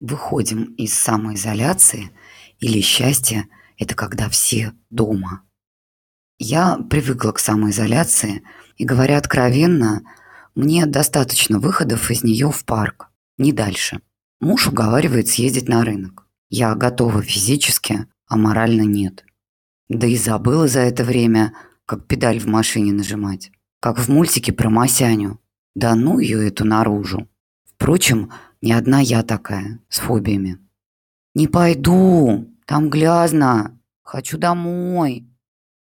Выходим из самоизоляции или счастье – это когда все дома. Я привыкла к самоизоляции, и, говоря откровенно, мне достаточно выходов из нее в парк, не дальше. Муж уговаривает съездить на рынок. Я готова физически, а морально нет. Да и забыла за это время, как педаль в машине нажимать. Как в мультике про Масяню. Да ну ее эту наружу. Впрочем, не одна я такая, с фобиями. «Не пойду, там грязно, хочу домой»,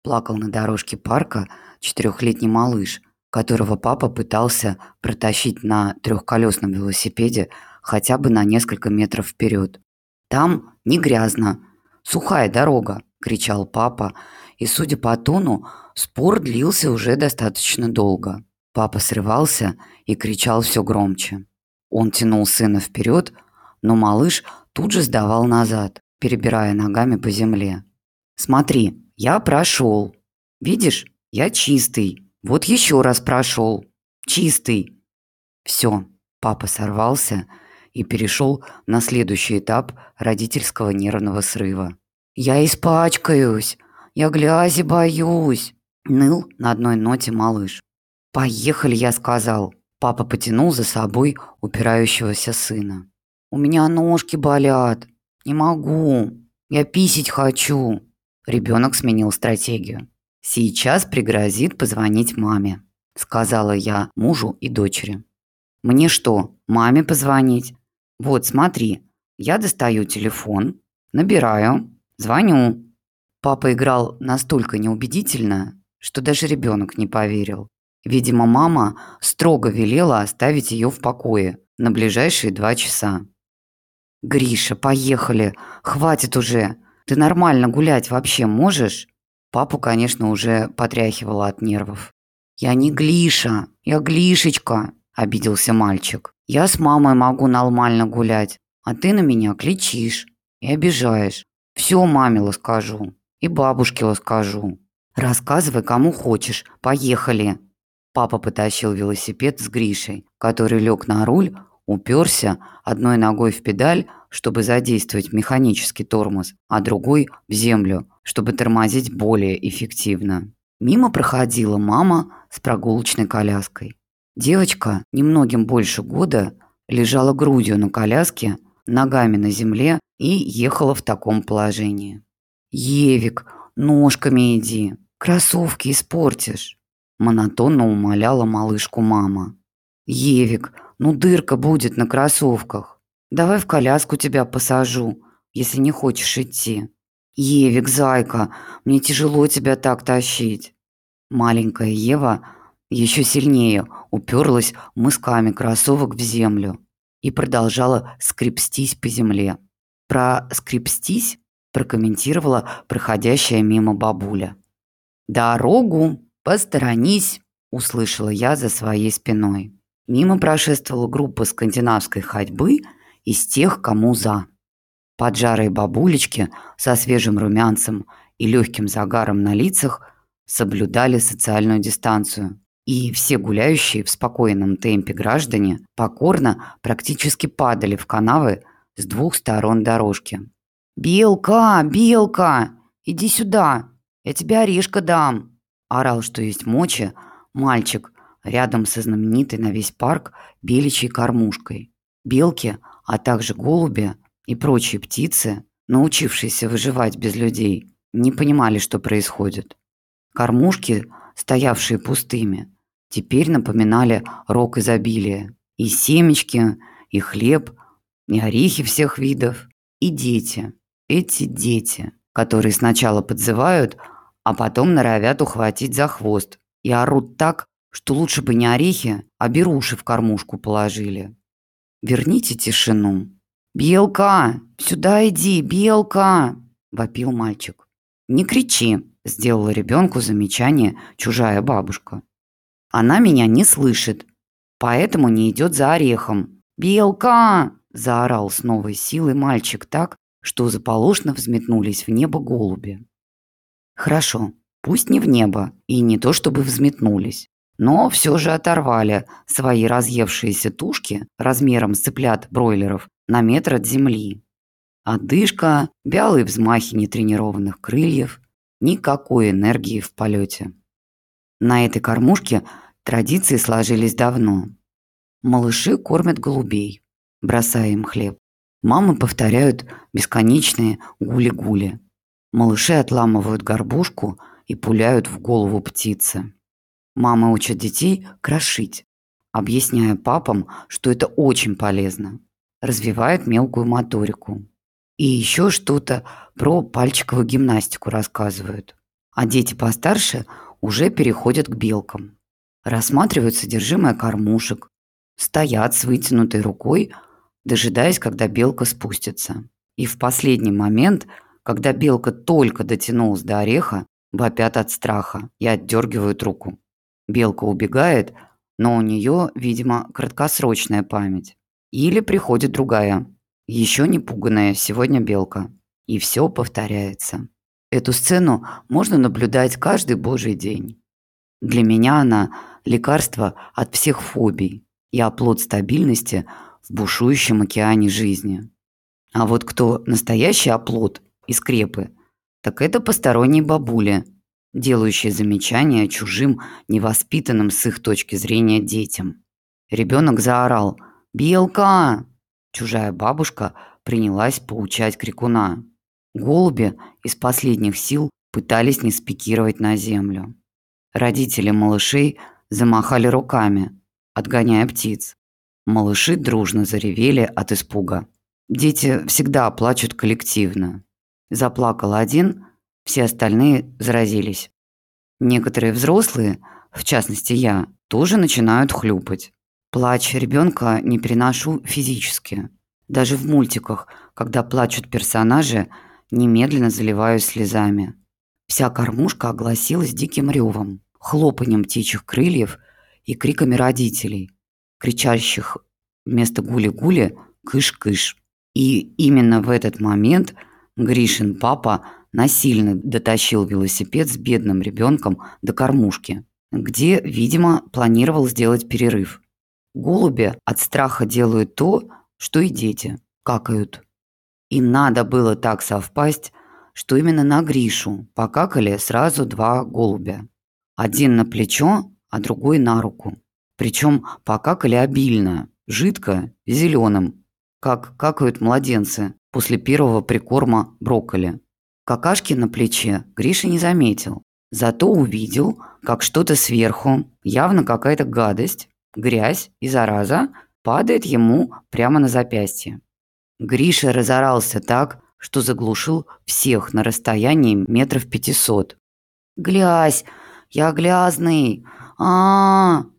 плакал на дорожке парка четырехлетний малыш, которого папа пытался протащить на трехколесном велосипеде хотя бы на несколько метров вперед. «Там не грязно, сухая дорога», – кричал папа, и, судя по тону, спор длился уже достаточно долго. Папа срывался и кричал все громче. Он тянул сына вперед, но малыш тут же сдавал назад, перебирая ногами по земле. «Смотри, я прошел. Видишь, я чистый. Вот еще раз прошел. Чистый». Все, папа сорвался и перешел на следующий этап родительского нервного срыва. «Я испачкаюсь! Я грязи боюсь!» Ныл на одной ноте малыш. «Поехали!» – я сказал. Папа потянул за собой упирающегося сына. «У меня ножки болят. Не могу. Я писить хочу». Ребенок сменил стратегию. «Сейчас пригрозит позвонить маме», – сказала я мужу и дочери. «Мне что, маме позвонить? Вот, смотри, я достаю телефон, набираю, звоню». Папа играл настолько неубедительно, что даже ребенок не поверил. Видимо, мама строго велела оставить ее в покое на ближайшие два часа. «Гриша, поехали! Хватит уже! Ты нормально гулять вообще можешь?» Папу, конечно, уже потряхивало от нервов. «Я не Глиша, я Глишечка!» – обиделся мальчик. «Я с мамой могу нормально гулять, а ты на меня кричишь и обижаешь. Все маме скажу и бабушке скажу. Рассказывай, кому хочешь. Поехали!» Папа потащил велосипед с Гришей, который лег на руль, уперся одной ногой в педаль, чтобы задействовать механический тормоз, а другой в землю, чтобы тормозить более эффективно. Мимо проходила мама с прогулочной коляской. Девочка, немногим больше года, лежала грудью на коляске, ногами на земле и ехала в таком положении. «Евик, ножками иди, кроссовки испортишь». Монотонно умоляла малышку мама. «Евик, ну дырка будет на кроссовках. Давай в коляску тебя посажу, если не хочешь идти. Евик, зайка, мне тяжело тебя так тащить». Маленькая Ева еще сильнее уперлась мысками кроссовок в землю и продолжала скрипстись по земле. Про «скрипстись» прокомментировала проходящая мимо бабуля. «Дорогу «Посторонись!» – услышала я за своей спиной. Мимо прошествовала группа скандинавской ходьбы из тех, кому за. Поджарые бабулечки со свежим румянцем и легким загаром на лицах соблюдали социальную дистанцию. И все гуляющие в спокойном темпе граждане покорно практически падали в канавы с двух сторон дорожки. «Белка, Белка, иди сюда, я тебе орешка дам!» Орал, что есть мочи, мальчик рядом со знаменитой на весь парк беличьей кормушкой. Белки, а также голуби и прочие птицы, научившиеся выживать без людей, не понимали, что происходит. Кормушки, стоявшие пустыми, теперь напоминали рог изобилия. И семечки, и хлеб, и орехи всех видов, и дети. Эти дети, которые сначала подзывают, а потом норовят ухватить за хвост и орут так, что лучше бы не орехи, а беруши в кормушку положили. Верните тишину. «Белка! Сюда иди, Белка!» – вопил мальчик. «Не кричи!» – сделала ребенку замечание чужая бабушка. «Она меня не слышит, поэтому не идет за орехом. Белка!» – заорал с новой силой мальчик так, что заполошно взметнулись в небо голуби. Хорошо, пусть не в небо и не то чтобы взметнулись, но все же оторвали свои разъевшиеся тушки размером с цыплят бройлеров на метр от земли. Отдышка, вялые взмахи нетренированных крыльев, никакой энергии в полете. На этой кормушке традиции сложились давно. Малыши кормят голубей, бросая им хлеб. Мамы повторяют бесконечные гули-гули. Малыши отламывают горбушку и пуляют в голову птицы. Мамы учат детей крошить, объясняя папам, что это очень полезно. Развивают мелкую моторику. И еще что-то про пальчиковую гимнастику рассказывают. А дети постарше уже переходят к белкам. Рассматривают содержимое кормушек, стоят с вытянутой рукой, дожидаясь, когда белка спустится. И в последний момент, когда белка только дотянулась до ореха, вопят от страха и отдергивают руку. Белка убегает, но у нее, видимо, краткосрочная память. Или приходит другая, еще не пуганная сегодня белка. И все повторяется. Эту сцену можно наблюдать каждый божий день. Для меня она – лекарство от всех фобий и оплот стабильности в бушующем океане жизни. А вот кто настоящий оплот и скрепы, так это посторонние бабули, делающие замечания чужим, невоспитанным с их точки зрения детям. Ребенок заорал «Белка!». Чужая бабушка принялась поучать крикуна. Голуби из последних сил пытались не спикировать на землю. Родители малышей замахали руками, отгоняя птиц. Малыши дружно заревели от испуга. Дети всегда плачут коллективно. Заплакал один, все остальные заразились. Некоторые взрослые, в частности я, тоже начинают хлюпать. Плач ребенка не переношу физически. Даже в мультиках, когда плачут персонажи, немедленно заливаюсь слезами. Вся кормушка огласилась диким ревом, хлопанием птичьих крыльев и криками родителей, кричащих вместо гули-гули «кыш-кыш». И именно в этот момент Гришин папа насильно дотащил велосипед с бедным ребенком до кормушки, где, видимо, планировал сделать перерыв. Голуби от страха делают то, что и дети какают. И надо было так совпасть, что именно на Гришу покакали сразу два голубя. Один на плечо, а другой на руку. Причем покакали обильно, жидко зеленым, как какают младенцы после первого прикорма брокколи. Какашки на плече Гриша не заметил, зато увидел, как что-то сверху, явно какая-то гадость, грязь и зараза, падает ему прямо на запястье. Гриша разорался так, что заглушил всех на расстоянии метров пятисот. «Грязь! Я грязный! а, -а, -а, -а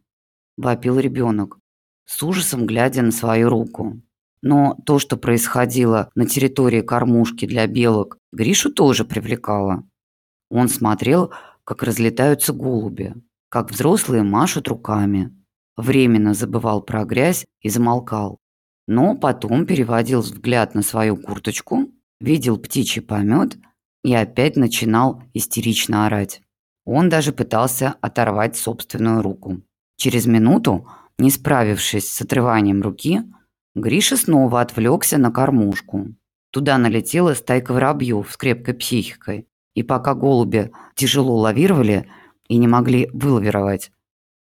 вопил ребенок, с ужасом глядя на свою руку. Но то, что происходило на территории кормушки для белок, Гришу тоже привлекало. Он смотрел, как разлетаются голуби, как взрослые машут руками. Временно забывал про грязь и замолкал. Но потом переводил взгляд на свою курточку, видел птичий помет и опять начинал истерично орать. Он даже пытался оторвать собственную руку. Через минуту, не справившись с отрыванием руки, Гриша снова отвлекся на кормушку. Туда налетела стайка воробьев с крепкой психикой. И пока голуби тяжело лавировали и не могли вылавировать,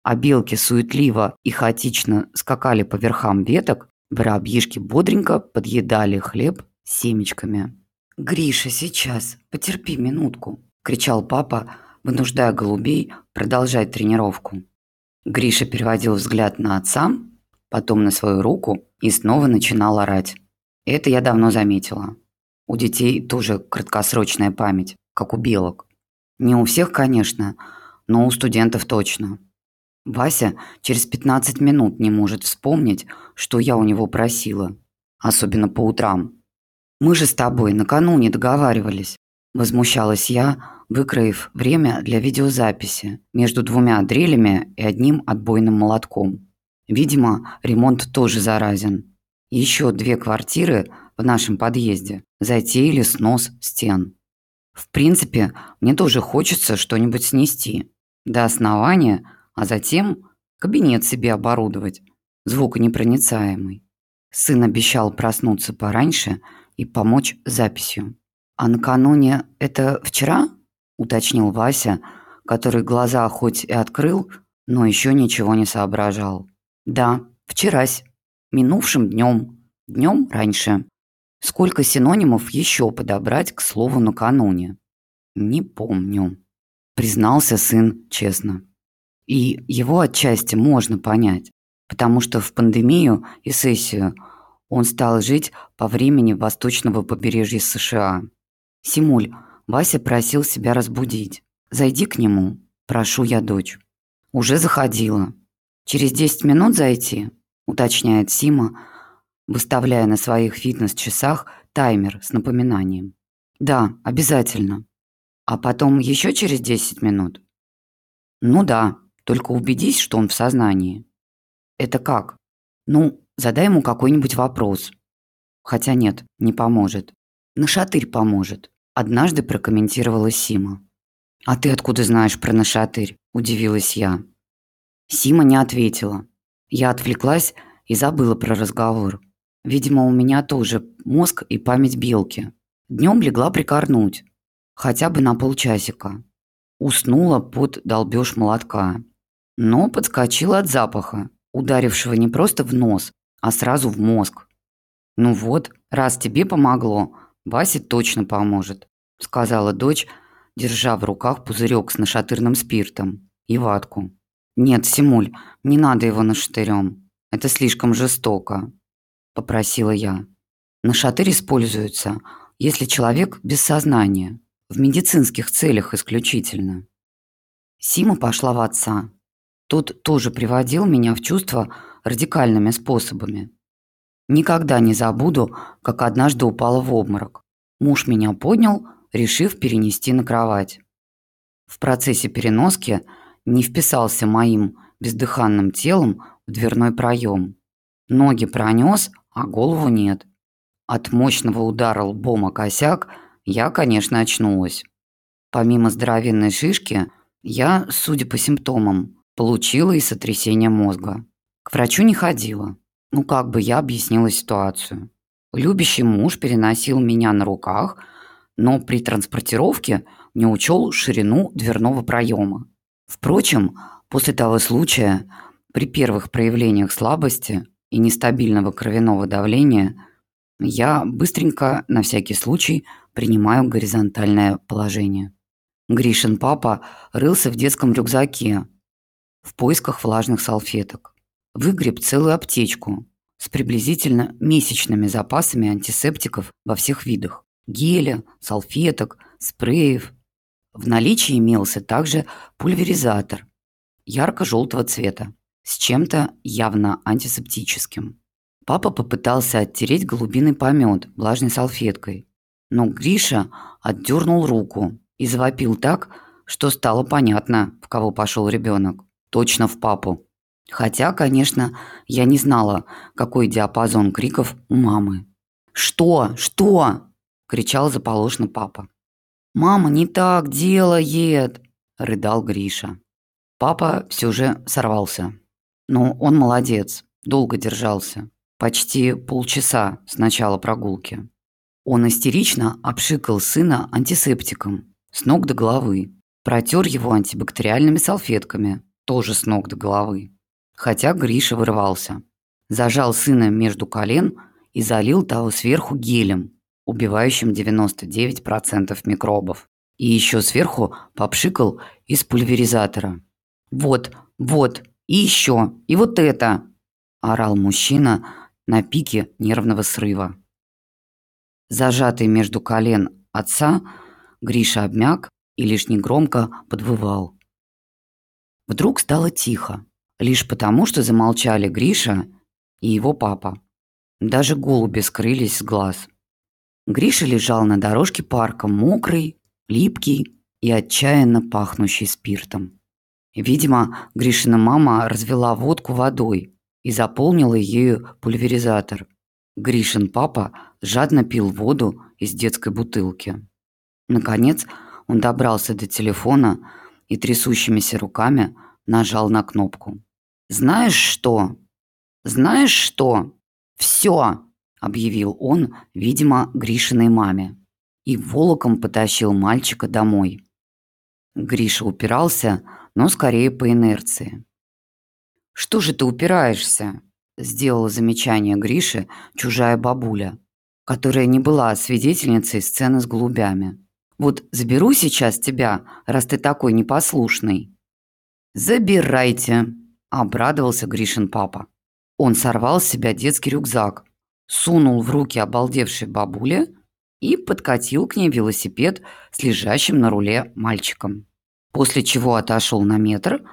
а белки суетливо и хаотично скакали по верхам веток, воробьишки бодренько подъедали хлеб семечками. «Гриша, сейчас, потерпи минутку!» – кричал папа, вынуждая голубей продолжать тренировку. Гриша переводил взгляд на отца, потом на свою руку и снова начинал орать. Это я давно заметила. У детей тоже краткосрочная память, как у белок. Не у всех, конечно, но у студентов точно. Вася через 15 минут не может вспомнить, что я у него просила. Особенно по утрам. Мы же с тобой накануне договаривались. Возмущалась я, выкроив время для видеозаписи между двумя дрелями и одним отбойным молотком. Видимо, ремонт тоже заразен. Еще две квартиры в нашем подъезде затеяли снос стен. В принципе, мне тоже хочется что-нибудь снести. До основания, а затем кабинет себе оборудовать, звуконепроницаемый. Сын обещал проснуться пораньше и помочь записью. «А накануне это вчера?» – уточнил Вася, который глаза хоть и открыл, но еще ничего не соображал. «Да, вчерась. Минувшим днем. Днем раньше. Сколько синонимов еще подобрать к слову накануне?» «Не помню», – признался сын честно. И его отчасти можно понять, потому что в пандемию и сессию он стал жить по времени восточного побережья США. «Симуль, Вася просил себя разбудить. Зайди к нему, прошу я дочь». «Уже заходила. Через 10 минут зайти?» – уточняет Сима, выставляя на своих фитнес-часах таймер с напоминанием. «Да, обязательно. А потом еще через 10 минут?» «Ну да, только убедись, что он в сознании». «Это как?» «Ну, задай ему какой-нибудь вопрос». Хотя нет, не поможет. Нашатырь поможет. Однажды прокомментировала Сима. «А ты откуда знаешь про нашатырь?» – удивилась я. Сима не ответила. Я отвлеклась и забыла про разговор. Видимо, у меня тоже мозг и память белки. Днем легла прикорнуть. Хотя бы на полчасика. Уснула под долбеж молотка. Но подскочила от запаха, ударившего не просто в нос, а сразу в мозг. «Ну вот, раз тебе помогло, Васе точно поможет», – сказала дочь, держа в руках пузырек с нашатырным спиртом и ватку. «Нет, Симуль, не надо его нашатырем. Это слишком жестоко», – попросила я. Нашатырь используется, если человек без сознания, в медицинских целях исключительно. Сима пошла в отца. Тот тоже приводил меня в чувство радикальными способами. Никогда не забуду, как однажды упала в обморок. Муж меня поднял, решив перенести на кровать. В процессе переноски не вписался моим бездыханным телом в дверной проем. Ноги пронес, а голову нет. От мощного удара лбом о косяк я, конечно, очнулась. Помимо здоровенной шишки, я, судя по симптомам, получила и сотрясение мозга. К врачу не ходила. Ну, как бы я объяснила ситуацию. Любящий муж переносил меня на руках, но при транспортировке не учел ширину дверного проема. Впрочем, после того случая, при первых проявлениях слабости и нестабильного кровяного давления, я быстренько, на всякий случай, принимаю горизонтальное положение. Гришин папа рылся в детском рюкзаке в поисках влажных салфеток выгреб целую аптечку с приблизительно месячными запасами антисептиков во всех видах. Геля, салфеток, спреев. В наличии имелся также пульверизатор ярко-желтого цвета с чем-то явно антисептическим. Папа попытался оттереть голубиный помет влажной салфеткой, но Гриша отдернул руку и завопил так, что стало понятно, в кого пошел ребенок. Точно в папу. Хотя, конечно, я не знала, какой диапазон криков у мамы. «Что? Что?» – кричал заполошно папа. «Мама не так делает!» – рыдал Гриша. Папа все же сорвался. Но он молодец, долго держался. Почти полчаса с начала прогулки. Он истерично обшикал сына антисептиком с ног до головы. Протер его антибактериальными салфетками, тоже с ног до головы хотя Гриша вырвался. Зажал сына между колен и залил того сверху гелем, убивающим 99% микробов. И еще сверху попшикал из пульверизатора. «Вот, вот, и еще, и вот это!» – орал мужчина на пике нервного срыва. Зажатый между колен отца, Гриша обмяк и лишь негромко подвывал. Вдруг стало тихо лишь потому, что замолчали Гриша и его папа. Даже голуби скрылись с глаз. Гриша лежал на дорожке парка, мокрый, липкий и отчаянно пахнущий спиртом. Видимо, Гришина мама развела водку водой и заполнила ею пульверизатор. Гришин папа жадно пил воду из детской бутылки. Наконец, он добрался до телефона и трясущимися руками нажал на кнопку. «Знаешь что? Знаешь что? «Все!» – объявил он, видимо, Гришиной маме. И волоком потащил мальчика домой. Гриша упирался, но скорее по инерции. «Что же ты упираешься?» – сделала замечание Грише чужая бабуля, которая не была свидетельницей сцены с голубями. «Вот заберу сейчас тебя, раз ты такой непослушный». «Забирайте», – обрадовался Гришин папа. Он сорвал с себя детский рюкзак, сунул в руки обалдевшей бабуле и подкатил к ней велосипед с лежащим на руле мальчиком. После чего отошел на метр,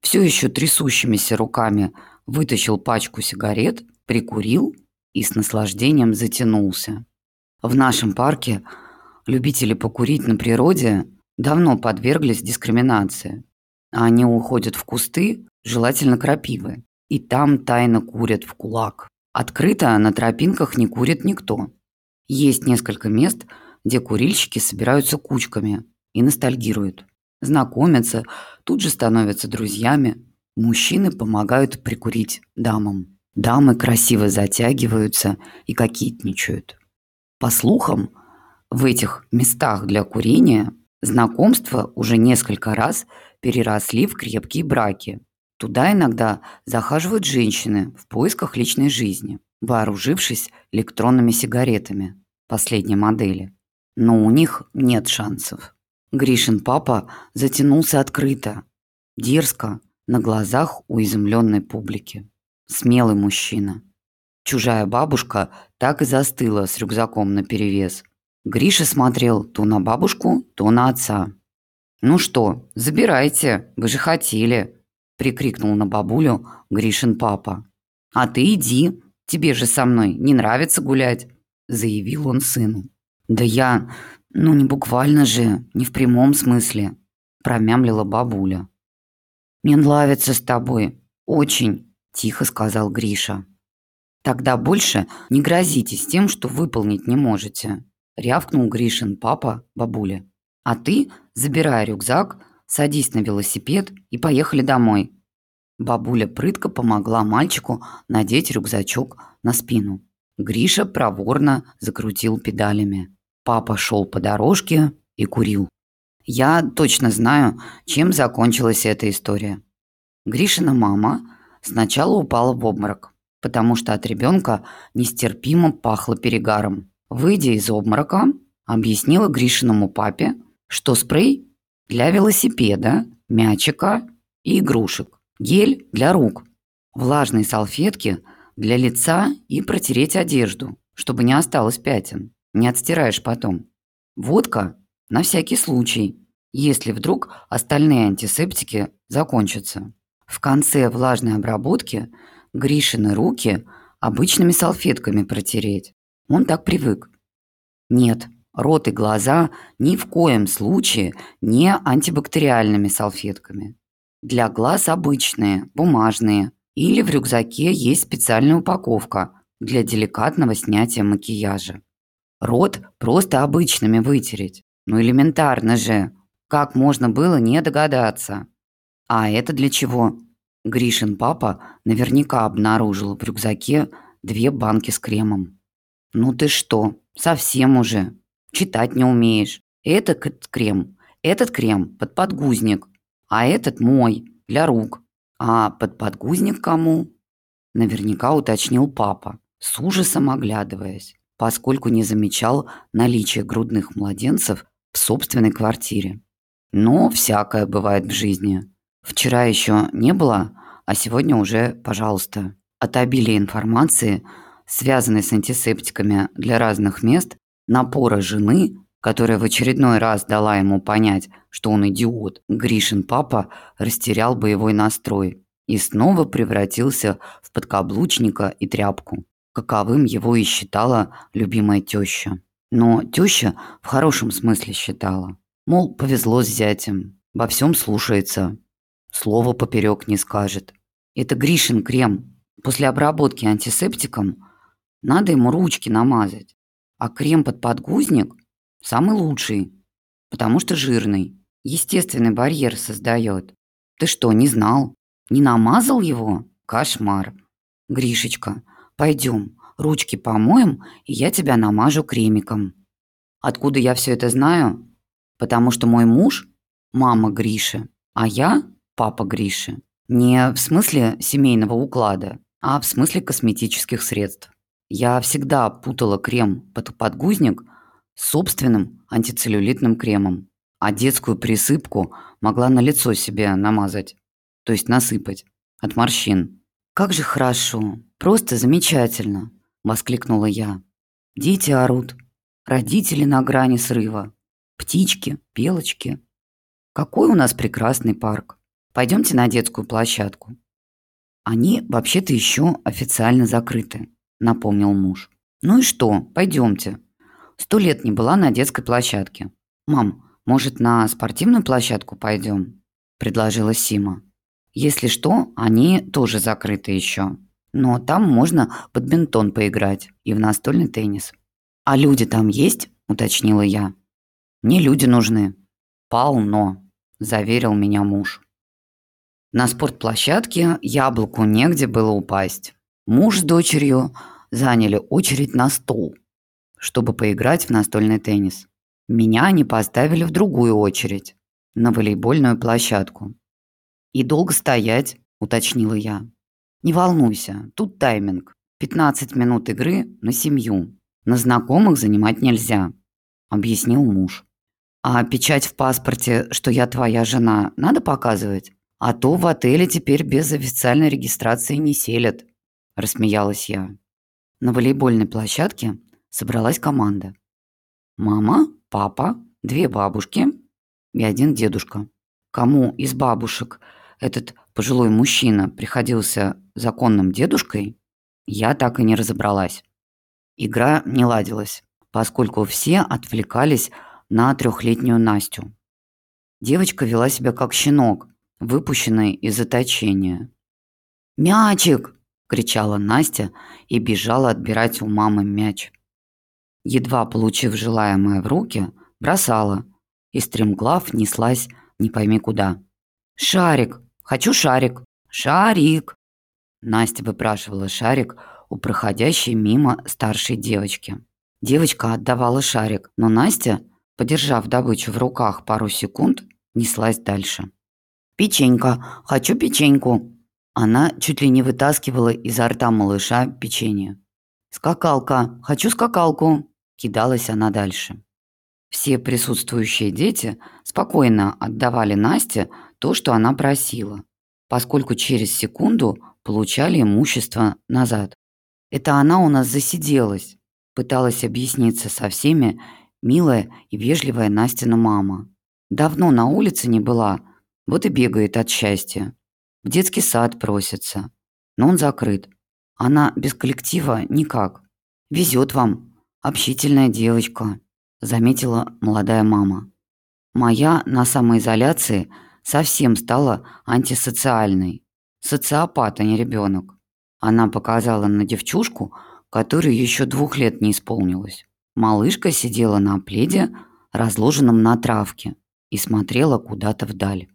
все еще трясущимися руками вытащил пачку сигарет, прикурил и с наслаждением затянулся. В нашем парке любители покурить на природе давно подверглись дискриминации. Они уходят в кусты, желательно крапивы, и там тайно курят в кулак. Открыто на тропинках не курит никто. Есть несколько мест, где курильщики собираются кучками и ностальгируют. Знакомятся, тут же становятся друзьями. Мужчины помогают прикурить дамам. Дамы красиво затягиваются и кокетничают. По слухам, в этих местах для курения знакомства уже несколько раз переросли в крепкие браки – Туда иногда захаживают женщины в поисках личной жизни, вооружившись электронными сигаретами последней модели. Но у них нет шансов. Гришин папа затянулся открыто, дерзко, на глазах у изумленной публики. Смелый мужчина. Чужая бабушка так и застыла с рюкзаком наперевес. Гриша смотрел то на бабушку, то на отца. «Ну что, забирайте, вы же хотели», прикрикнул на бабулю Гришин папа. «А ты иди, тебе же со мной не нравится гулять», заявил он сыну. «Да я, ну не буквально же, не в прямом смысле», промямлила бабуля. «Мне нравится с тобой, очень», тихо сказал Гриша. «Тогда больше не грозитесь тем, что выполнить не можете», рявкнул Гришин папа бабуле. «А ты забирай рюкзак, Садись на велосипед и поехали домой». Бабуля прытко помогла мальчику надеть рюкзачок на спину. Гриша проворно закрутил педалями. Папа шел по дорожке и курил. Я точно знаю, чем закончилась эта история. Гришина мама сначала упала в обморок, потому что от ребенка нестерпимо пахло перегаром. Выйдя из обморока, объяснила Гришиному папе, что спрей для велосипеда, мячика и игрушек, гель для рук, влажные салфетки для лица и протереть одежду, чтобы не осталось пятен, не отстираешь потом. Водка на всякий случай, если вдруг остальные антисептики закончатся. В конце влажной обработки Гришины руки обычными салфетками протереть. Он так привык. Нет, Рот и глаза ни в коем случае не антибактериальными салфетками. Для глаз обычные, бумажные. Или в рюкзаке есть специальная упаковка для деликатного снятия макияжа. Рот просто обычными вытереть. Ну элементарно же. Как можно было не догадаться? А это для чего? Гришин папа наверняка обнаружил в рюкзаке две банки с кремом. Ну ты что, совсем уже читать не умеешь. Этот крем, этот крем под подгузник, а этот мой, для рук. А под подгузник кому? Наверняка уточнил папа, с ужасом оглядываясь, поскольку не замечал наличия грудных младенцев в собственной квартире. Но всякое бывает в жизни. Вчера еще не было, а сегодня уже, пожалуйста. От обилия информации, связанной с антисептиками для разных мест, напора жены, которая в очередной раз дала ему понять, что он идиот, Гришин папа растерял боевой настрой и снова превратился в подкаблучника и тряпку, каковым его и считала любимая теща. Но теща в хорошем смысле считала. Мол, повезло с зятем, во всем слушается, слова поперек не скажет. Это Гришин крем. После обработки антисептиком надо ему ручки намазать. А крем под подгузник самый лучший, потому что жирный. Естественный барьер создает. Ты что, не знал? Не намазал его? Кошмар. Гришечка, пойдем, ручки помоем, и я тебя намажу кремиком. Откуда я все это знаю? Потому что мой муж – мама Гриши, а я – папа Гриши. Не в смысле семейного уклада, а в смысле косметических средств. Я всегда путала крем под подгузник с собственным антицеллюлитным кремом, а детскую присыпку могла на лицо себе намазать, то есть насыпать от морщин. «Как же хорошо, просто замечательно!» – воскликнула я. «Дети орут, родители на грани срыва, птички, белочки. Какой у нас прекрасный парк! Пойдемте на детскую площадку». «Они вообще-то еще официально закрыты», – напомнил муж. «Ну и что, пойдемте. Сто лет не была на детской площадке. Мам, может, на спортивную площадку пойдем?» – предложила Сима. Если что, они тоже закрыты еще. Но там можно бадминтон поиграть и в настольный теннис. «А люди там есть?» – уточнила я. «Мне люди нужны». «Полно», – заверил меня муж. На спортплощадке яблоку негде было упасть. Муж с дочерью заняли очередь на стол, чтобы поиграть в настольный теннис. Меня они поставили в другую очередь, на волейбольную площадку. «И долго стоять?» – уточнила я. «Не волнуйся, тут тайминг. 15 минут игры на семью. На знакомых занимать нельзя», – объяснил муж. «А печать в паспорте, что я твоя жена, надо показывать? А то в отеле теперь без официальной регистрации не селят», – рассмеялась я. На волейбольной площадке собралась команда. Мама, папа, две бабушки и один дедушка. Кому из бабушек – этот пожилой мужчина приходился законным дедушкой, я так и не разобралась. Игра не ладилась, поскольку все отвлекались на трехлетнюю Настю. Девочка вела себя как щенок, выпущенный из заточения. «Мячик!» – кричала Настя и бежала отбирать у мамы мяч. Едва получив желаемое в руки, бросала, и стремглав неслась не пойми куда. «Шарик! Хочу шарик. Шарик. Настя выпрашивала шарик у проходящей мимо старшей девочки. Девочка отдавала шарик, но Настя, подержав добычу в руках пару секунд, неслась дальше. «Печенька! Хочу печеньку!» Она чуть ли не вытаскивала изо рта малыша печенье. «Скакалка! Хочу скакалку!» Кидалась она дальше. Все присутствующие дети спокойно отдавали Насте то, что она просила, поскольку через секунду получали имущество назад. Это она у нас засиделась, пыталась объясниться со всеми милая и вежливая Настина мама. Давно на улице не была, вот и бегает от счастья. В детский сад просится, но он закрыт. Она без коллектива никак. Везет вам, общительная девочка, заметила молодая мама. Моя на самоизоляции – совсем стала антисоциальной. Социопат, а не ребенок. Она показала на девчушку, которой еще двух лет не исполнилось. Малышка сидела на пледе, разложенном на травке, и смотрела куда-то вдаль.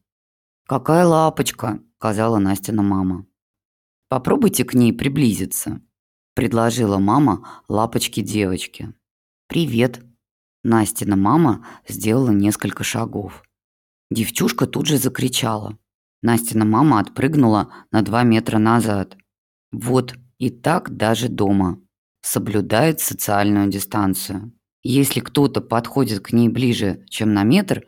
«Какая лапочка!» – сказала Настина мама. «Попробуйте к ней приблизиться», – предложила мама лапочке девочки. «Привет!» Настина мама сделала несколько шагов. Девчушка тут же закричала. Настина мама отпрыгнула на два метра назад. Вот и так даже дома. Соблюдает социальную дистанцию. Если кто-то подходит к ней ближе, чем на метр,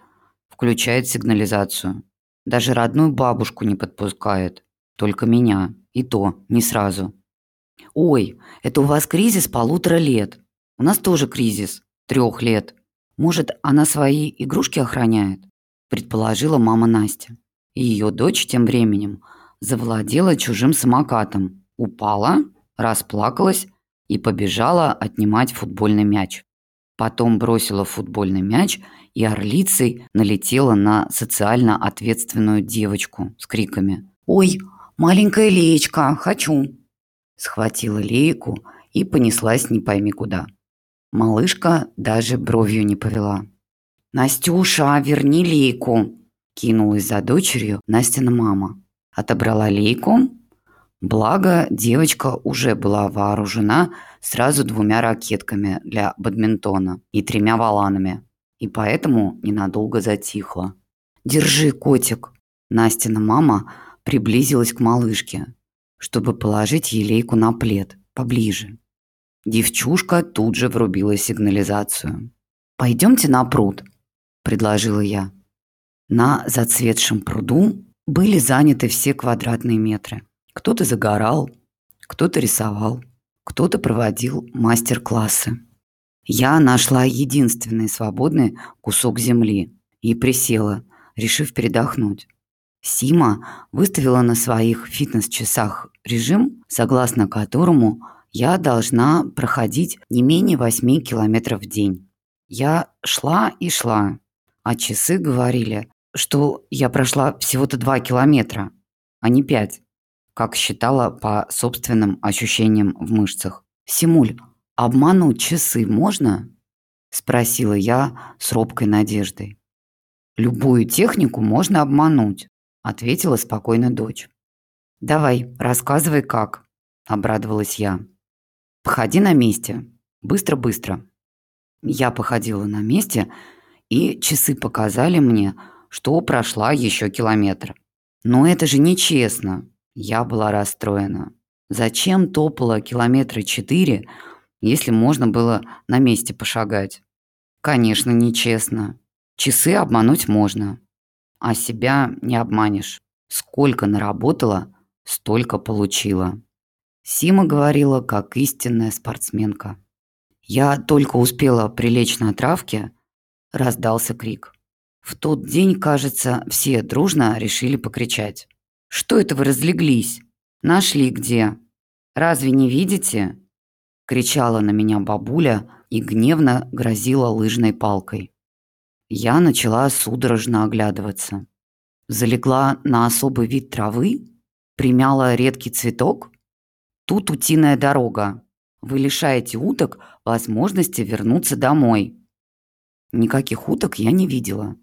включает сигнализацию. Даже родную бабушку не подпускает. Только меня. И то не сразу. «Ой, это у вас кризис полутора лет. У нас тоже кризис. Трех лет. Может, она свои игрушки охраняет?» предположила мама Настя. И ее дочь тем временем завладела чужим самокатом, упала, расплакалась и побежала отнимать футбольный мяч. Потом бросила футбольный мяч и орлицей налетела на социально ответственную девочку с криками «Ой, маленькая Леечка, хочу!» Схватила Лейку и понеслась не пойми куда. Малышка даже бровью не повела. «Настюша, верни лейку!» Кинулась за дочерью Настина мама. Отобрала лейку, Благо, девочка уже была вооружена сразу двумя ракетками для бадминтона и тремя валанами, и поэтому ненадолго затихла. «Держи, котик!» Настина мама приблизилась к малышке, чтобы положить елейку на плед поближе. Девчушка тут же врубила сигнализацию. «Пойдемте на пруд», – предложила я. На зацветшем пруду были заняты все квадратные метры. Кто-то загорал, кто-то рисовал, кто-то проводил мастер-классы. Я нашла единственный свободный кусок земли и присела, решив передохнуть. Сима выставила на своих фитнес-часах режим, согласно которому я должна проходить не менее 8 километров в день. Я шла и шла, а часы говорили, что я прошла всего-то 2 километра, а не 5 как считала по собственным ощущениям в мышцах. «Симуль, обмануть часы можно?» – спросила я с робкой надеждой. «Любую технику можно обмануть», – ответила спокойно дочь. «Давай, рассказывай как», – обрадовалась я. «Походи на месте. Быстро-быстро». Я походила на месте, и часы показали мне, что прошла еще километр. «Но это же нечестно», я была расстроена. Зачем топала километры четыре, если можно было на месте пошагать? Конечно, нечестно. Часы обмануть можно, а себя не обманешь. Сколько наработала, столько получила. Сима говорила, как истинная спортсменка. Я только успела прилечь на травке, раздался крик. В тот день, кажется, все дружно решили покричать. Что это вы разлеглись? Нашли где? Разве не видите? Кричала на меня бабуля и гневно грозила лыжной палкой. Я начала судорожно оглядываться. Залегла на особый вид травы? Примяла редкий цветок? Тут утиная дорога. Вы лишаете уток возможности вернуться домой. Никаких уток я не видела.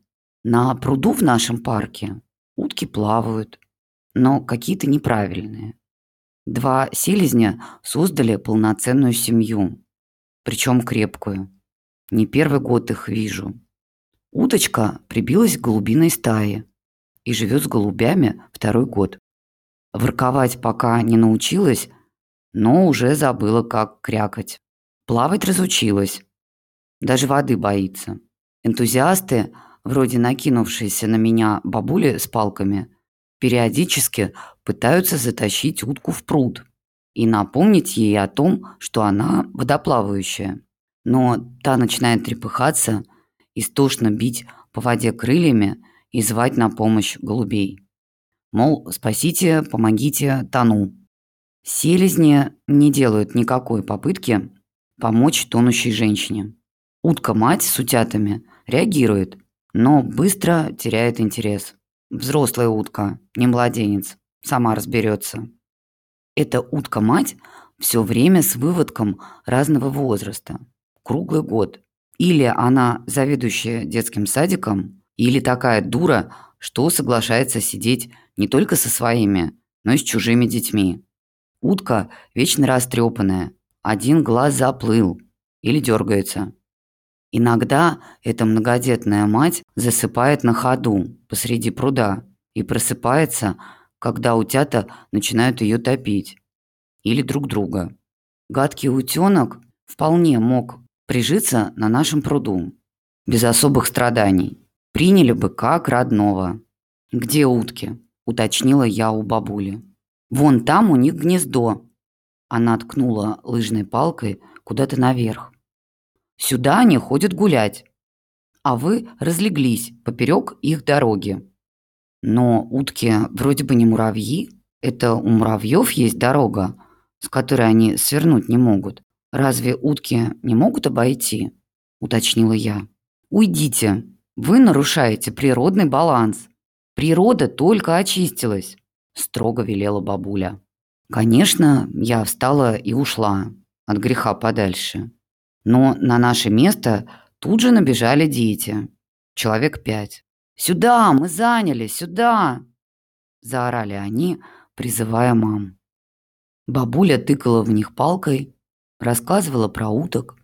На пруду в нашем парке утки плавают, но какие-то неправильные. Два селезня создали полноценную семью, причем крепкую. Не первый год их вижу. Уточка прибилась к голубиной стае и живет с голубями второй год. Ворковать пока не научилась, но уже забыла, как крякать. Плавать разучилась. Даже воды боится. Энтузиасты, вроде накинувшиеся на меня бабули с палками, периодически пытаются затащить утку в пруд и напомнить ей о том, что она водоплавающая. Но та начинает трепыхаться, истошно бить по воде крыльями и звать на помощь голубей. Мол, спасите, помогите, тону. Селезни не делают никакой попытки помочь тонущей женщине. Утка-мать с утятами реагирует, но быстро теряет интерес. Взрослая утка, не младенец. Сама разберется. Эта утка-мать все время с выводком разного возраста. Круглый год. Или она заведующая детским садиком, или такая дура, что соглашается сидеть не только со своими, но и с чужими детьми. Утка вечно растрепанная, один глаз заплыл или дергается. Иногда эта многодетная мать засыпает на ходу посреди пруда и просыпается, когда утята начинают ее топить или друг друга. Гадкий утенок вполне мог прижиться на нашем пруду без особых страданий. Приняли бы как родного. «Где утки?» – уточнила я у бабули. «Вон там у них гнездо». Она ткнула лыжной палкой куда-то наверх. Сюда они ходят гулять, а вы разлеглись поперек их дороги. Но утки вроде бы не муравьи. Это у муравьев есть дорога, с которой они свернуть не могут. Разве утки не могут обойти? Уточнила я. Уйдите. Вы нарушаете природный баланс. Природа только очистилась, строго велела бабуля. Конечно, я встала и ушла от греха подальше. Но на наше место тут же набежали дети. Человек пять. «Сюда! Мы заняли! Сюда!» Заорали они, призывая мам. Бабуля тыкала в них палкой, рассказывала про уток,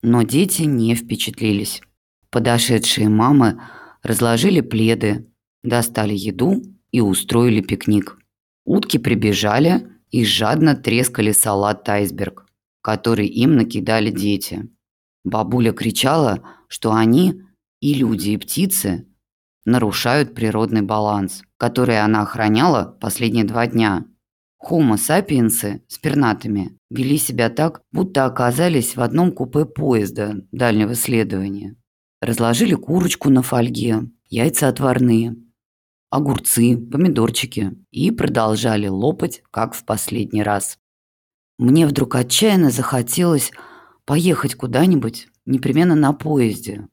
но дети не впечатлились. Подошедшие мамы разложили пледы, достали еду и устроили пикник. Утки прибежали и жадно трескали салат «Тайсберг», который им накидали дети. Бабуля кричала, что они, и люди, и птицы, нарушают природный баланс, который она охраняла последние два дня. Homo sapiens с пернатыми вели себя так, будто оказались в одном купе поезда дальнего следования. Разложили курочку на фольге, яйца отварные, огурцы, помидорчики и продолжали лопать, как в последний раз. Мне вдруг отчаянно захотелось поехать куда-нибудь, непременно на поезде,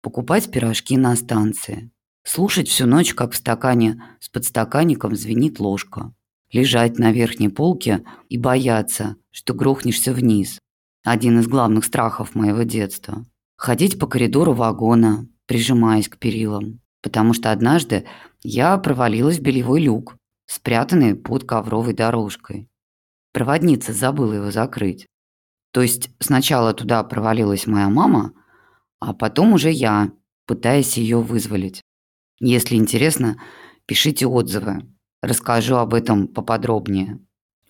покупать пирожки на станции, слушать всю ночь, как в стакане с подстаканником звенит ложка, лежать на верхней полке и бояться, что грохнешься вниз. Один из главных страхов моего детства. Ходить по коридору вагона, прижимаясь к перилам, потому что однажды я провалилась в белевой люк, спрятанный под ковровой дорожкой. Проводница забыла его закрыть. То есть сначала туда провалилась моя мама, а потом уже я, пытаясь ее вызволить. Если интересно, пишите отзывы. Расскажу об этом поподробнее.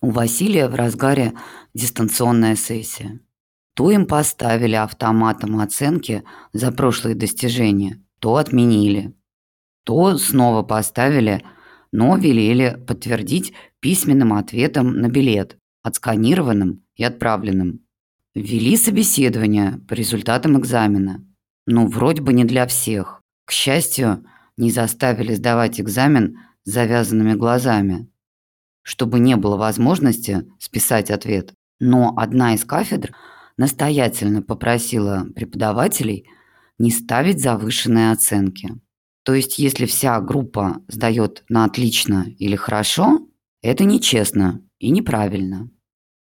У Василия в разгаре дистанционная сессия. То им поставили автоматом оценки за прошлые достижения, то отменили. То снова поставили, но велели подтвердить письменным ответом на билет, отсканированным и отправленным. Ввели собеседование по результатам экзамена. Ну, вроде бы не для всех. К счастью, не заставили сдавать экзамен с завязанными глазами, чтобы не было возможности списать ответ. Но одна из кафедр настоятельно попросила преподавателей не ставить завышенные оценки. То есть, если вся группа сдает на отлично или хорошо, это нечестно и неправильно.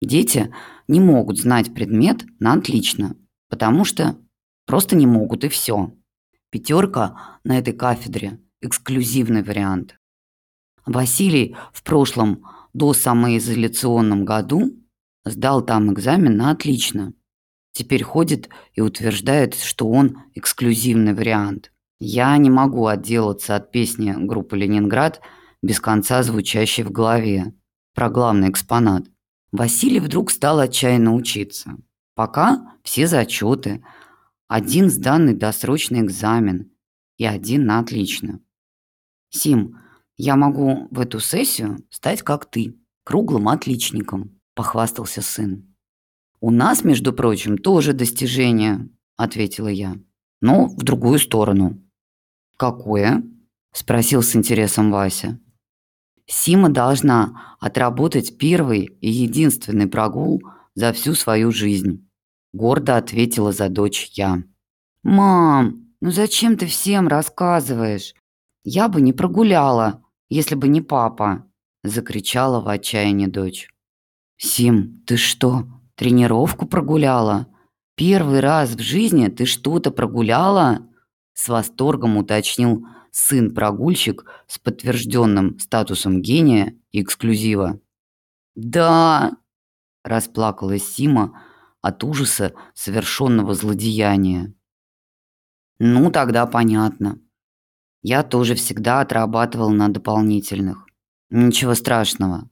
Дети не могут знать предмет на отлично, потому что просто не могут и все. Пятерка на этой кафедре – эксклюзивный вариант. Василий в прошлом до самоизоляционном году сдал там экзамен на отлично. Теперь ходит и утверждает, что он эксклюзивный вариант. Я не могу отделаться от песни группы «Ленинград», без конца звучащей в голове, про главный экспонат. Василий вдруг стал отчаянно учиться. Пока все зачеты, один сданный досрочный экзамен и один на отлично. Сим, я могу в эту сессию стать как ты, круглым отличником, похвастался сын. У нас, между прочим, тоже достижение, ответила я, но в другую сторону. Какое? спросил с интересом Вася. Сима должна отработать первый и единственный прогул за всю свою жизнь. Гордо ответила за дочь я. «Мам, ну зачем ты всем рассказываешь? Я бы не прогуляла, если бы не папа!» Закричала в отчаянии дочь. «Сим, ты что, тренировку прогуляла? Первый раз в жизни ты что-то прогуляла?» С восторгом уточнил сын-прогульщик с подтвержденным статусом гения и эксклюзива. «Да!» – расплакалась Сима от ужаса совершенного злодеяния. «Ну, тогда понятно. Я тоже всегда отрабатывал на дополнительных. Ничего страшного».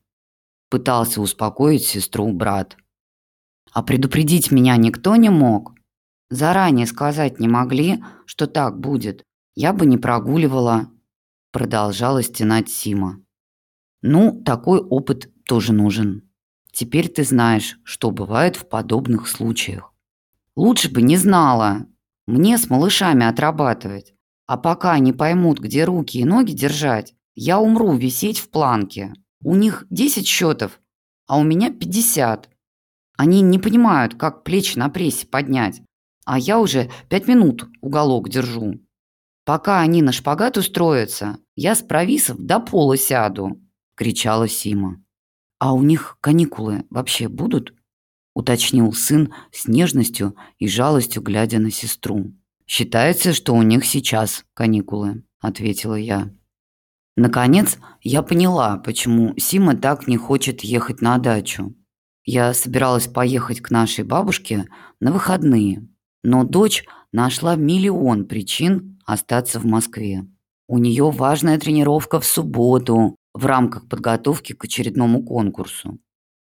Пытался успокоить сестру брат. «А предупредить меня никто не мог? Заранее сказать не могли, что так будет?» я бы не прогуливала, продолжала стенать Сима. Ну, такой опыт тоже нужен. Теперь ты знаешь, что бывает в подобных случаях. Лучше бы не знала. Мне с малышами отрабатывать. А пока не поймут, где руки и ноги держать, я умру висеть в планке. У них 10 счетов, а у меня 50. Они не понимают, как плечи на прессе поднять. А я уже пять минут уголок держу. Пока они на шпагат устроятся, я с провисов до пола сяду, кричала Сима. А у них каникулы вообще будут? уточнил сын с нежностью и жалостью глядя на сестру. Считается, что у них сейчас каникулы, ответила я. Наконец, я поняла, почему Сима так не хочет ехать на дачу. Я собиралась поехать к нашей бабушке на выходные, но дочь нашла миллион причин остаться в Москве. У нее важная тренировка в субботу в рамках подготовки к очередному конкурсу.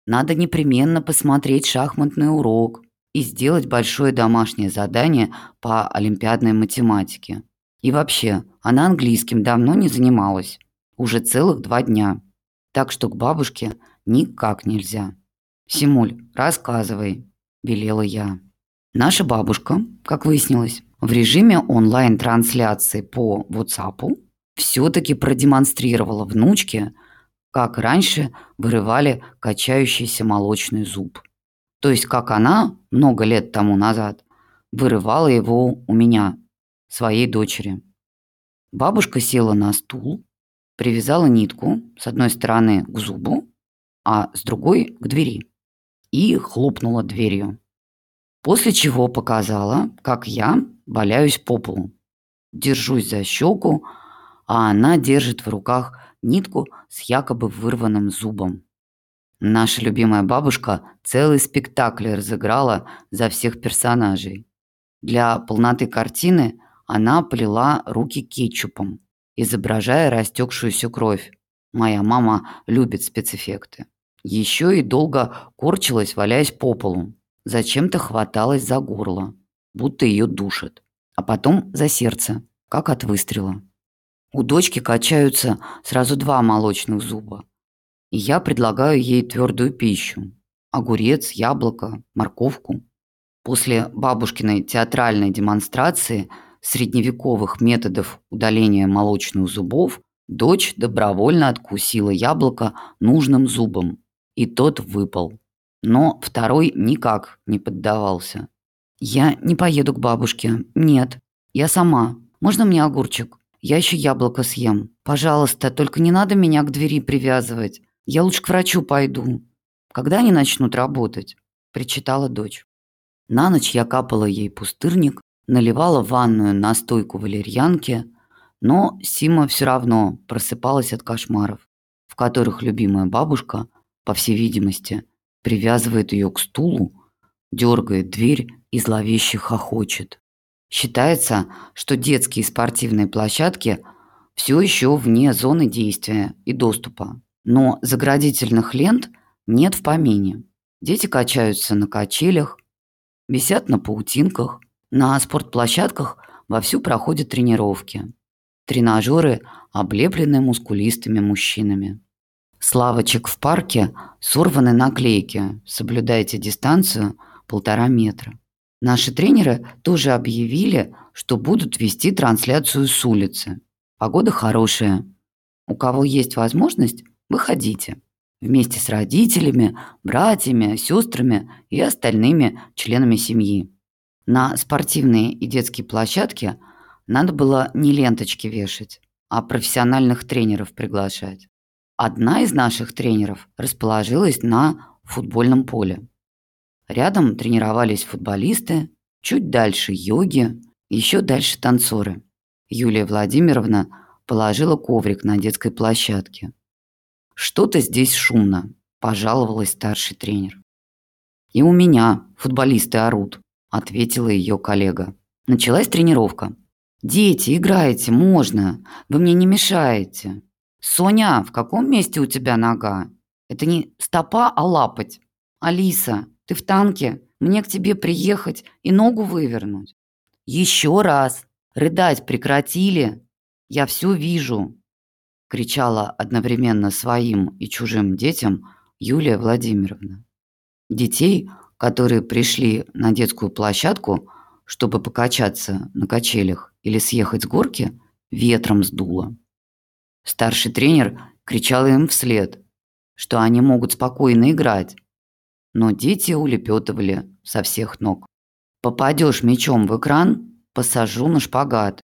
Надо непременно посмотреть шахматный урок и сделать большое домашнее задание по олимпиадной математике. И вообще, она английским давно не занималась. Уже целых два дня. Так что к бабушке никак нельзя. «Симуль, рассказывай», – велела я. Наша бабушка, как выяснилось, в режиме онлайн-трансляции по WhatsApp все-таки продемонстрировала внучке, как раньше вырывали качающийся молочный зуб. То есть как она много лет тому назад вырывала его у меня, своей дочери. Бабушка села на стул, привязала нитку с одной стороны к зубу, а с другой к двери и хлопнула дверью. После чего показала, как я валяюсь по полу. Держусь за щеку, а она держит в руках нитку с якобы вырванным зубом. Наша любимая бабушка целый спектакль разыграла за всех персонажей. Для полноты картины она полила руки кетчупом, изображая растекшуюся кровь. Моя мама любит спецэффекты. Еще и долго корчилась, валяясь по полу. Зачем-то хваталась за горло, будто ее душит. А потом за сердце, как от выстрела. У дочки качаются сразу два молочных зуба. И я предлагаю ей твердую пищу. Огурец, яблоко, морковку. После бабушкиной театральной демонстрации средневековых методов удаления молочных зубов дочь добровольно откусила яблоко нужным зубом, и тот выпал. Но второй никак не поддавался. «Я не поеду к бабушке. Нет. Я сама. Можно мне огурчик? Я еще яблоко съем. Пожалуйста, только не надо меня к двери привязывать. Я лучше к врачу пойду. Когда они начнут работать?» – причитала дочь. На ночь я капала ей пустырник, наливала в ванную настойку валерьянки, но Сима все равно просыпалась от кошмаров, в которых любимая бабушка, по всей видимости, привязывает ее к стулу, дергает дверь и зловеще хохочет. Считается, что детские спортивные площадки все еще вне зоны действия и доступа, но заградительных лент нет в помине. Дети качаются на качелях, висят на паутинках, на спортплощадках вовсю проходят тренировки. Тренажеры облеплены мускулистыми мужчинами. С лавочек в парке сорваны наклейки «Соблюдайте дистанцию полтора метра». Наши тренеры тоже объявили, что будут вести трансляцию с улицы. Погода хорошая. У кого есть возможность, выходите. Вместе с родителями, братьями, сестрами и остальными членами семьи. На спортивные и детские площадки надо было не ленточки вешать, а профессиональных тренеров приглашать. Одна из наших тренеров расположилась на футбольном поле. Рядом тренировались футболисты, чуть дальше йоги, еще дальше танцоры. Юлия Владимировна положила коврик на детской площадке. «Что-то здесь шумно», – пожаловалась старший тренер. «И у меня футболисты орут», – ответила ее коллега. Началась тренировка. «Дети, играйте, можно. Вы мне не мешаете». «Соня, в каком месте у тебя нога? Это не стопа, а лапоть. Алиса, ты в танке? Мне к тебе приехать и ногу вывернуть?» «Еще раз! Рыдать прекратили! Я все вижу!» кричала одновременно своим и чужим детям Юлия Владимировна. Детей, которые пришли на детскую площадку, чтобы покачаться на качелях или съехать с горки, ветром сдуло. Старший тренер кричал им вслед, что они могут спокойно играть. Но дети улепетывали со всех ног. «Попадешь мячом в экран, посажу на шпагат»,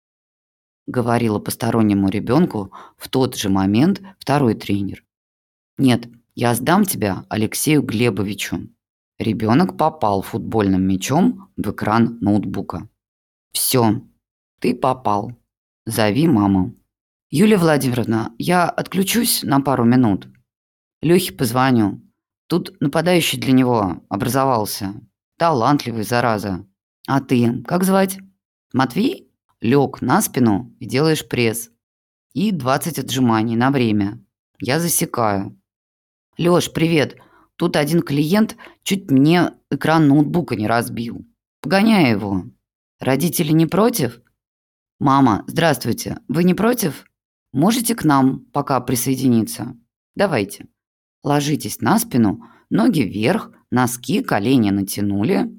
говорила постороннему ребенку в тот же момент второй тренер. «Нет, я сдам тебя Алексею Глебовичу». Ребенок попал футбольным мячом в экран ноутбука. «Все, ты попал. Зови маму». Юлия Владимировна, я отключусь на пару минут. Лёхе позвоню. Тут нападающий для него образовался. Талантливый, зараза. А ты, как звать? Матвей? Лёг на спину и делаешь пресс. И 20 отжиманий на время. Я засекаю. Лёш, привет. Тут один клиент чуть мне экран ноутбука не разбил. Погоняй его. Родители не против? Мама, здравствуйте. Вы не против? Можете к нам пока присоединиться? Давайте. Ложитесь на спину, ноги вверх, носки, колени натянули.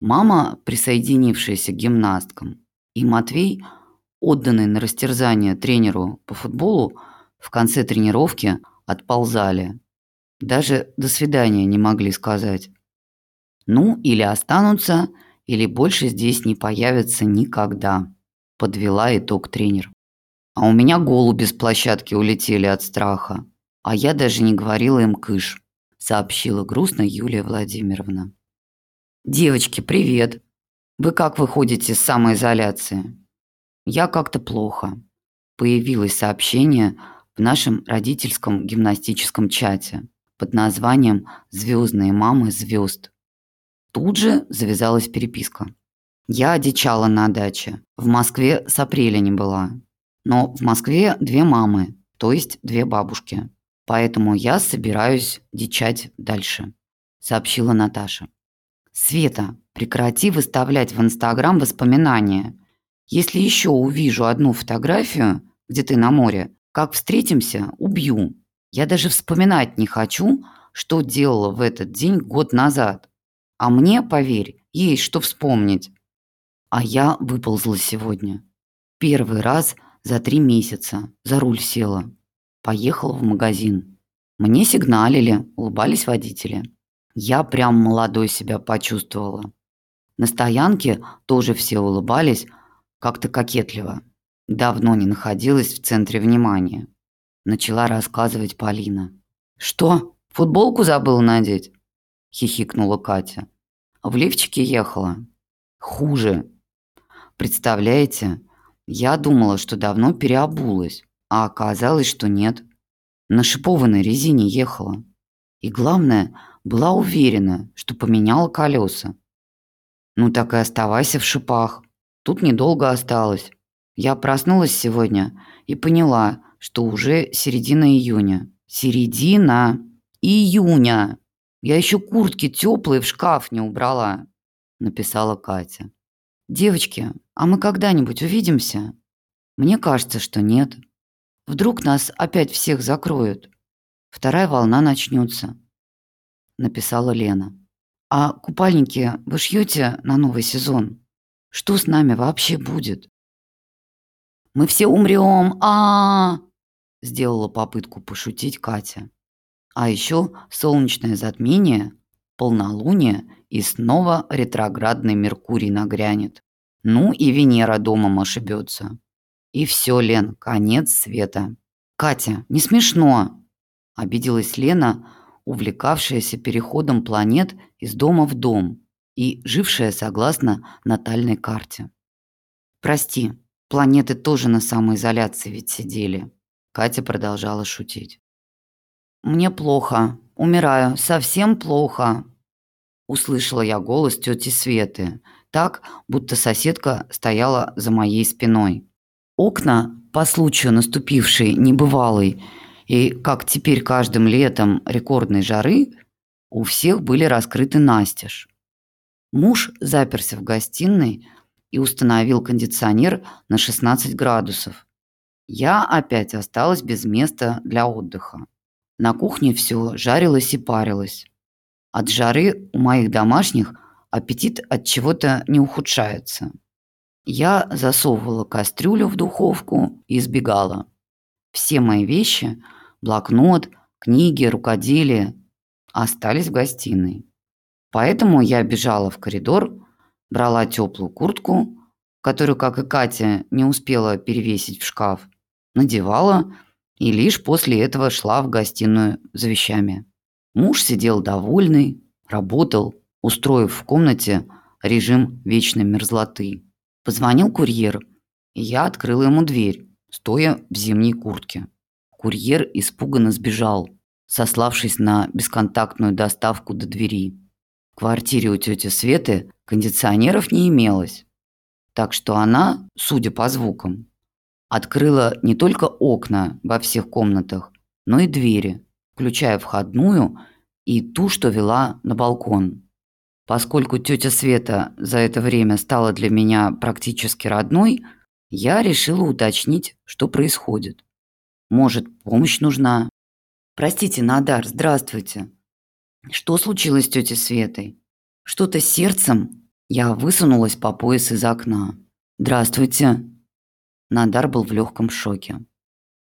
Мама, присоединившаяся к гимнасткам, и Матвей, отданный на растерзание тренеру по футболу, в конце тренировки отползали. Даже до свидания не могли сказать. Ну, или останутся, или больше здесь не появятся никогда, подвела итог тренер. А у меня голуби с площадки улетели от страха, а я даже не говорила им кыш, сообщила грустно Юлия Владимировна. Девочки, привет. Вы как выходите с самоизоляции? Я как-то плохо. Появилось сообщение в нашем родительском гимнастическом чате под названием «Звездные мамы звезд». Тут же завязалась переписка. Я одичала на даче. В Москве с апреля не была. Но в Москве две мамы, то есть две бабушки. Поэтому я собираюсь дичать дальше, сообщила Наташа. Света, прекрати выставлять в Инстаграм воспоминания. Если еще увижу одну фотографию, где ты на море, как встретимся, убью. Я даже вспоминать не хочу, что делала в этот день год назад. А мне, поверь, есть что вспомнить. А я выползла сегодня. Первый раз за три месяца за руль села. Поехала в магазин. Мне сигналили, улыбались водители. Я прям молодой себя почувствовала. На стоянке тоже все улыбались, как-то кокетливо. Давно не находилась в центре внимания. Начала рассказывать Полина. «Что, футболку забыл надеть?» Хихикнула Катя. В лифчике ехала. Хуже. Представляете, я думала, что давно переобулась, а оказалось, что нет. На шипованной резине ехала. И главное, была уверена, что поменяла колеса. Ну так и оставайся в шипах. Тут недолго осталось. Я проснулась сегодня и поняла, что уже середина июня. Середина июня. Я еще куртки теплые в шкаф не убрала, написала Катя. Девочки, а мы когда-нибудь увидимся? Мне кажется, что нет. Вдруг нас опять всех закроют. Вторая волна начнется, написала Лена. А купальники вы шьете на новый сезон? Что с нами вообще будет? Мы все умрем. А, сделала попытку пошутить Катя. А еще солнечное затмение, полнолуние и снова ретроградный Меркурий нагрянет. Ну и Венера домом ошибется. И все, Лен, конец света. Катя, не смешно. Обиделась Лена, увлекавшаяся переходом планет из дома в дом и жившая согласно натальной карте. Прости, планеты тоже на самоизоляции ведь сидели. Катя продолжала шутить. «Мне плохо. Умираю. Совсем плохо». Услышала я голос тети Светы, так, будто соседка стояла за моей спиной. Окна, по случаю наступившей небывалой и, как теперь каждым летом, рекордной жары, у всех были раскрыты настежь. Муж заперся в гостиной и установил кондиционер на 16 градусов. Я опять осталась без места для отдыха. На кухне все жарилось и парилось. От жары у моих домашних аппетит от чего-то не ухудшается. Я засовывала кастрюлю в духовку и избегала. Все мои вещи, блокнот, книги, рукоделие остались в гостиной. Поэтому я бежала в коридор, брала теплую куртку, которую, как и Катя, не успела перевесить в шкаф, надевала и лишь после этого шла в гостиную за вещами. Муж сидел довольный, работал, устроив в комнате режим вечной мерзлоты. Позвонил курьер, и я открыла ему дверь, стоя в зимней куртке. Курьер испуганно сбежал, сославшись на бесконтактную доставку до двери. В квартире у тети Светы кондиционеров не имелось, так что она, судя по звукам, открыла не только окна во всех комнатах, но и двери, включая входную и ту, что вела на балкон. Поскольку тетя Света за это время стала для меня практически родной, я решила уточнить, что происходит. Может, помощь нужна? Простите, Надар, здравствуйте. Что случилось с тетей Светой? Что-то с сердцем? Я высунулась по пояс из окна. Здравствуйте. Надар был в легком шоке.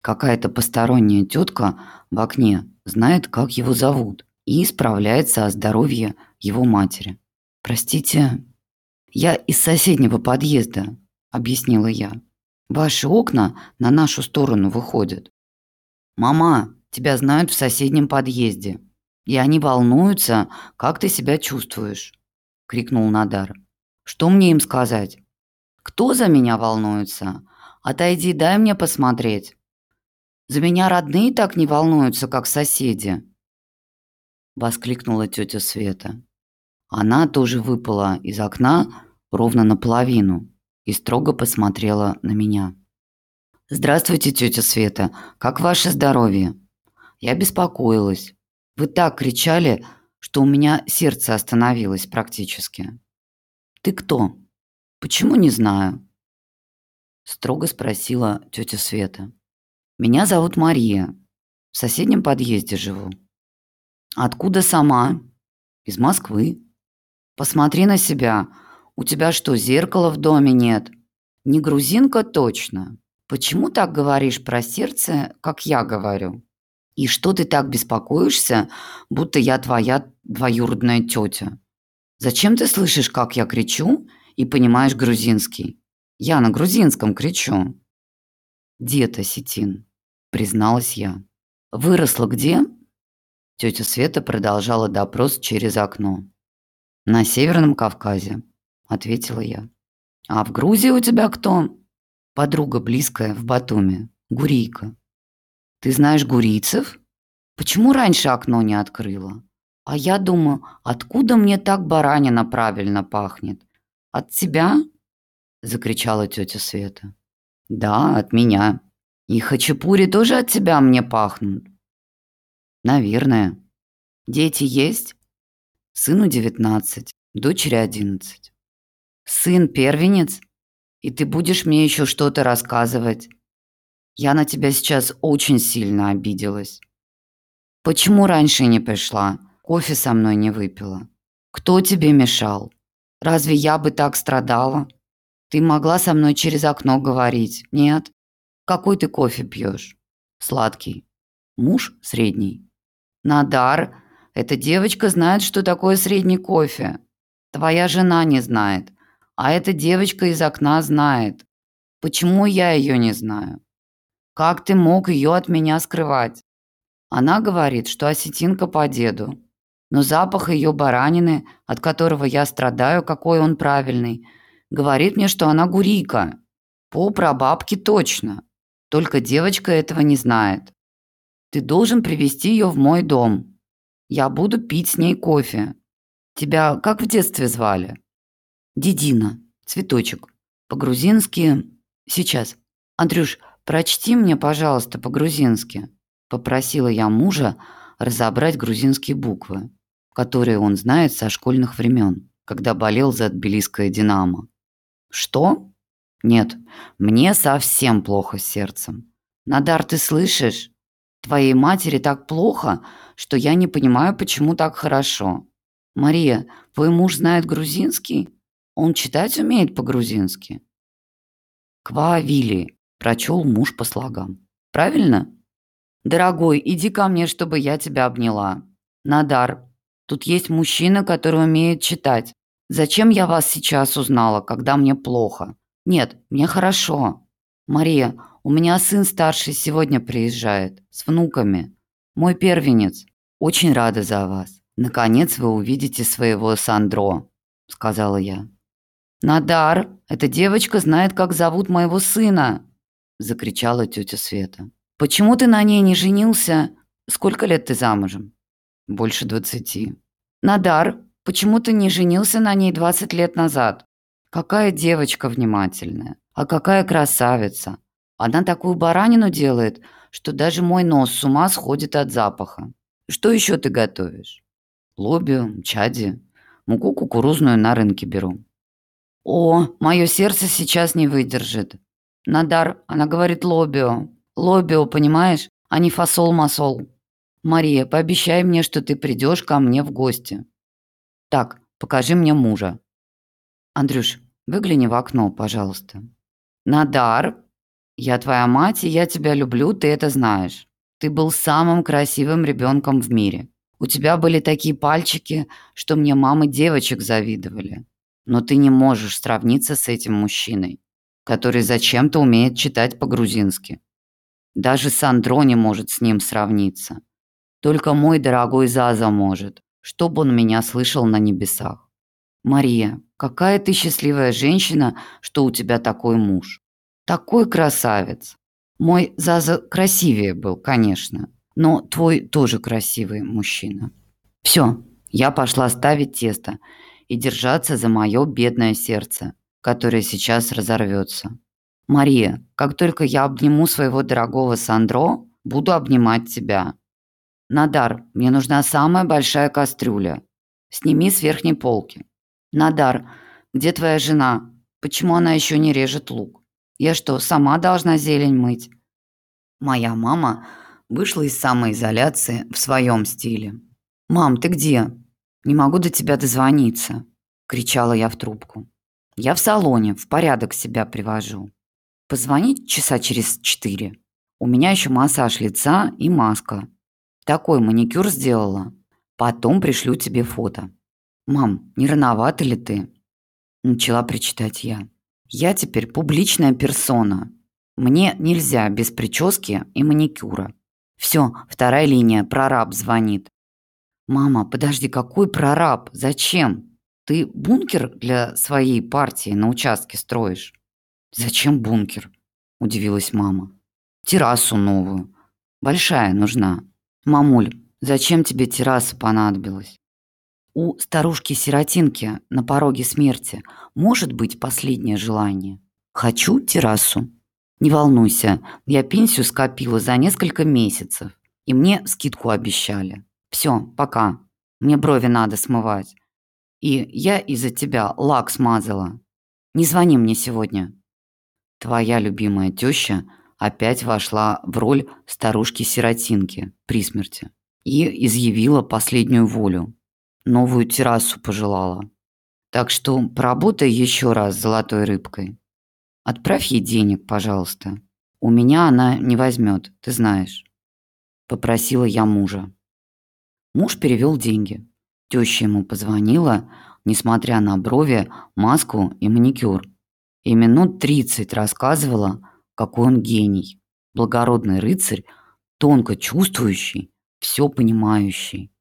Какая-то посторонняя тетка в окне знает, как его зовут, и справляется о здоровье его матери. «Простите, я из соседнего подъезда», – объяснила я. «Ваши окна на нашу сторону выходят. «Мама, тебя знают в соседнем подъезде, и они волнуются, как ты себя чувствуешь», – крикнул Надар. «Что мне им сказать?» «Кто за меня волнуется? Отойди, дай мне посмотреть». «За меня родные так не волнуются, как соседи», – воскликнула тетя Света. Она тоже выпала из окна ровно наполовину и строго посмотрела на меня. «Здравствуйте, тетя Света. Как ваше здоровье?» Я беспокоилась. Вы так кричали, что у меня сердце остановилось практически. «Ты кто?» «Почему не знаю?» Строго спросила тетя Света. «Меня зовут Мария. В соседнем подъезде живу». «Откуда сама?» «Из Москвы». «Посмотри на себя. У тебя что, зеркала в доме нет?» «Не грузинка точно?» Почему так говоришь про сердце, как я говорю? И что ты так беспокоишься, будто я твоя двоюродная тетя? Зачем ты слышишь, как я кричу, и понимаешь грузинский? Я на грузинском кричу. Дед осетин, призналась я. Выросла где? Тетя Света продолжала допрос через окно. На Северном Кавказе, ответила я. А в Грузии у тебя кто? Подруга близкая в Батуми. Гурийка. Ты знаешь гурийцев? Почему раньше окно не открыла? А я думаю, откуда мне так баранина правильно пахнет? От тебя? Закричала тетя Света. Да, от меня. И хачапури тоже от тебя мне пахнут. Наверное. Дети есть? Сыну девятнадцать, дочери одиннадцать. Сын первенец? И ты будешь мне еще что-то рассказывать. Я на тебя сейчас очень сильно обиделась. Почему раньше не пришла? Кофе со мной не выпила. Кто тебе мешал? Разве я бы так страдала? Ты могла со мной через окно говорить, нет? Какой ты кофе пьешь? Сладкий. Муж средний. Надар, эта девочка знает, что такое средний кофе. Твоя жена не знает. А эта девочка из окна знает. Почему я ее не знаю? Как ты мог ее от меня скрывать? Она говорит, что осетинка по деду. Но запах ее баранины, от которого я страдаю, какой он правильный, говорит мне, что она гурийка. По прабабке точно. Только девочка этого не знает. Ты должен привести ее в мой дом. Я буду пить с ней кофе. Тебя как в детстве звали? Дедина. Цветочек. По-грузински... Сейчас. Андрюш, прочти мне, пожалуйста, по-грузински. Попросила я мужа разобрать грузинские буквы, которые он знает со школьных времен, когда болел за тбилисское «Динамо». Что? Нет, мне совсем плохо с сердцем. Надар, ты слышишь? Твоей матери так плохо, что я не понимаю, почему так хорошо. Мария, твой муж знает грузинский? Он читать умеет по-грузински. Квавили, прочел муж по слогам. Правильно? Дорогой, иди ко мне, чтобы я тебя обняла. Надар, тут есть мужчина, который умеет читать. Зачем я вас сейчас узнала, когда мне плохо? Нет, мне хорошо. Мария, у меня сын старший сегодня приезжает с внуками. Мой первенец. Очень рада за вас. Наконец вы увидите своего Сандро, сказала я. «Надар, эта девочка знает, как зовут моего сына!» – закричала тетя Света. «Почему ты на ней не женился? Сколько лет ты замужем?» «Больше двадцати». «Надар, почему ты не женился на ней двадцать лет назад?» «Какая девочка внимательная, а какая красавица! Она такую баранину делает, что даже мой нос с ума сходит от запаха. Что еще ты готовишь?» «Лобио, чади, муку кукурузную на рынке беру». «О, мое сердце сейчас не выдержит. Надар, она говорит лобио. Лобио, понимаешь, а не фасол-масол. Мария, пообещай мне, что ты придешь ко мне в гости. Так, покажи мне мужа. Андрюш, выгляни в окно, пожалуйста. Надар, я твоя мать, и я тебя люблю, ты это знаешь. Ты был самым красивым ребенком в мире. У тебя были такие пальчики, что мне мамы девочек завидовали. Но ты не можешь сравниться с этим мужчиной который зачем-то умеет читать по-грузински. Даже Сандро не может с ним сравниться. Только мой дорогой Заза может, чтобы он меня слышал на небесах. Мария, какая ты счастливая женщина, что у тебя такой муж. Такой красавец. Мой Заза красивее был, конечно, но твой тоже красивый мужчина. Все, я пошла ставить тесто и держаться за мое бедное сердце, которая сейчас разорвется. Мария, как только я обниму своего дорогого Сандро, буду обнимать тебя. Надар, мне нужна самая большая кастрюля. Сними с верхней полки. Надар, где твоя жена? Почему она еще не режет лук? Я что, сама должна зелень мыть? Моя мама вышла из самоизоляции в своем стиле. «Мам, ты где? Не могу до тебя дозвониться», – кричала я в трубку. Я в салоне, в порядок себя привожу. Позвонить часа через четыре. У меня еще массаж лица и маска. Такой маникюр сделала. Потом пришлю тебе фото. Мам, не рановато ли ты? Начала причитать я. Я теперь публичная персона. Мне нельзя без прически и маникюра. Все, вторая линия, прораб звонит. Мама, подожди, какой прораб? Зачем? Ты бункер для своей партии на участке строишь? Зачем бункер? Удивилась мама. Террасу новую. Большая нужна. Мамуль, зачем тебе терраса понадобилась? У старушки-сиротинки на пороге смерти может быть последнее желание. Хочу террасу. Не волнуйся, я пенсию скопила за несколько месяцев, и мне скидку обещали. Все, пока. Мне брови надо смывать. И я из-за тебя лак смазала. Не звони мне сегодня. Твоя любимая теща опять вошла в роль старушки-сиротинки при смерти и изъявила последнюю волю. Новую террасу пожелала. Так что поработай еще раз золотой рыбкой. Отправь ей денег, пожалуйста. У меня она не возьмет, ты знаешь. Попросила я мужа. Муж перевел деньги. Теща ему позвонила, несмотря на брови, маску и маникюр. И минут тридцать рассказывала, какой он гений. Благородный рыцарь, тонко чувствующий, все понимающий.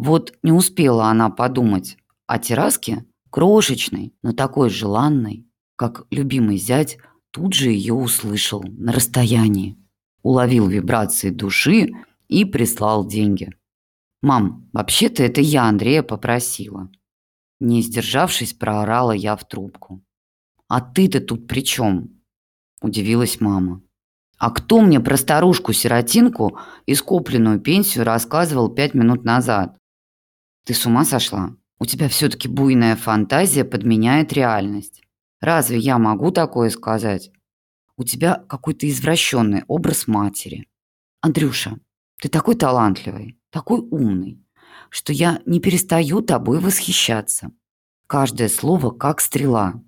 Вот не успела она подумать о терраске, крошечной, но такой желанной, как любимый зять тут же ее услышал на расстоянии, уловил вибрации души и прислал деньги. «Мам, вообще-то это я Андрея попросила». Не сдержавшись, проорала я в трубку. «А ты-то тут при чем?» Удивилась мама. «А кто мне про старушку-сиротинку и скопленную пенсию рассказывал пять минут назад?» «Ты с ума сошла? У тебя все-таки буйная фантазия подменяет реальность. Разве я могу такое сказать? У тебя какой-то извращенный образ матери. Андрюша, ты такой талантливый такой умный, что я не перестаю тобой восхищаться. Каждое слово как стрела.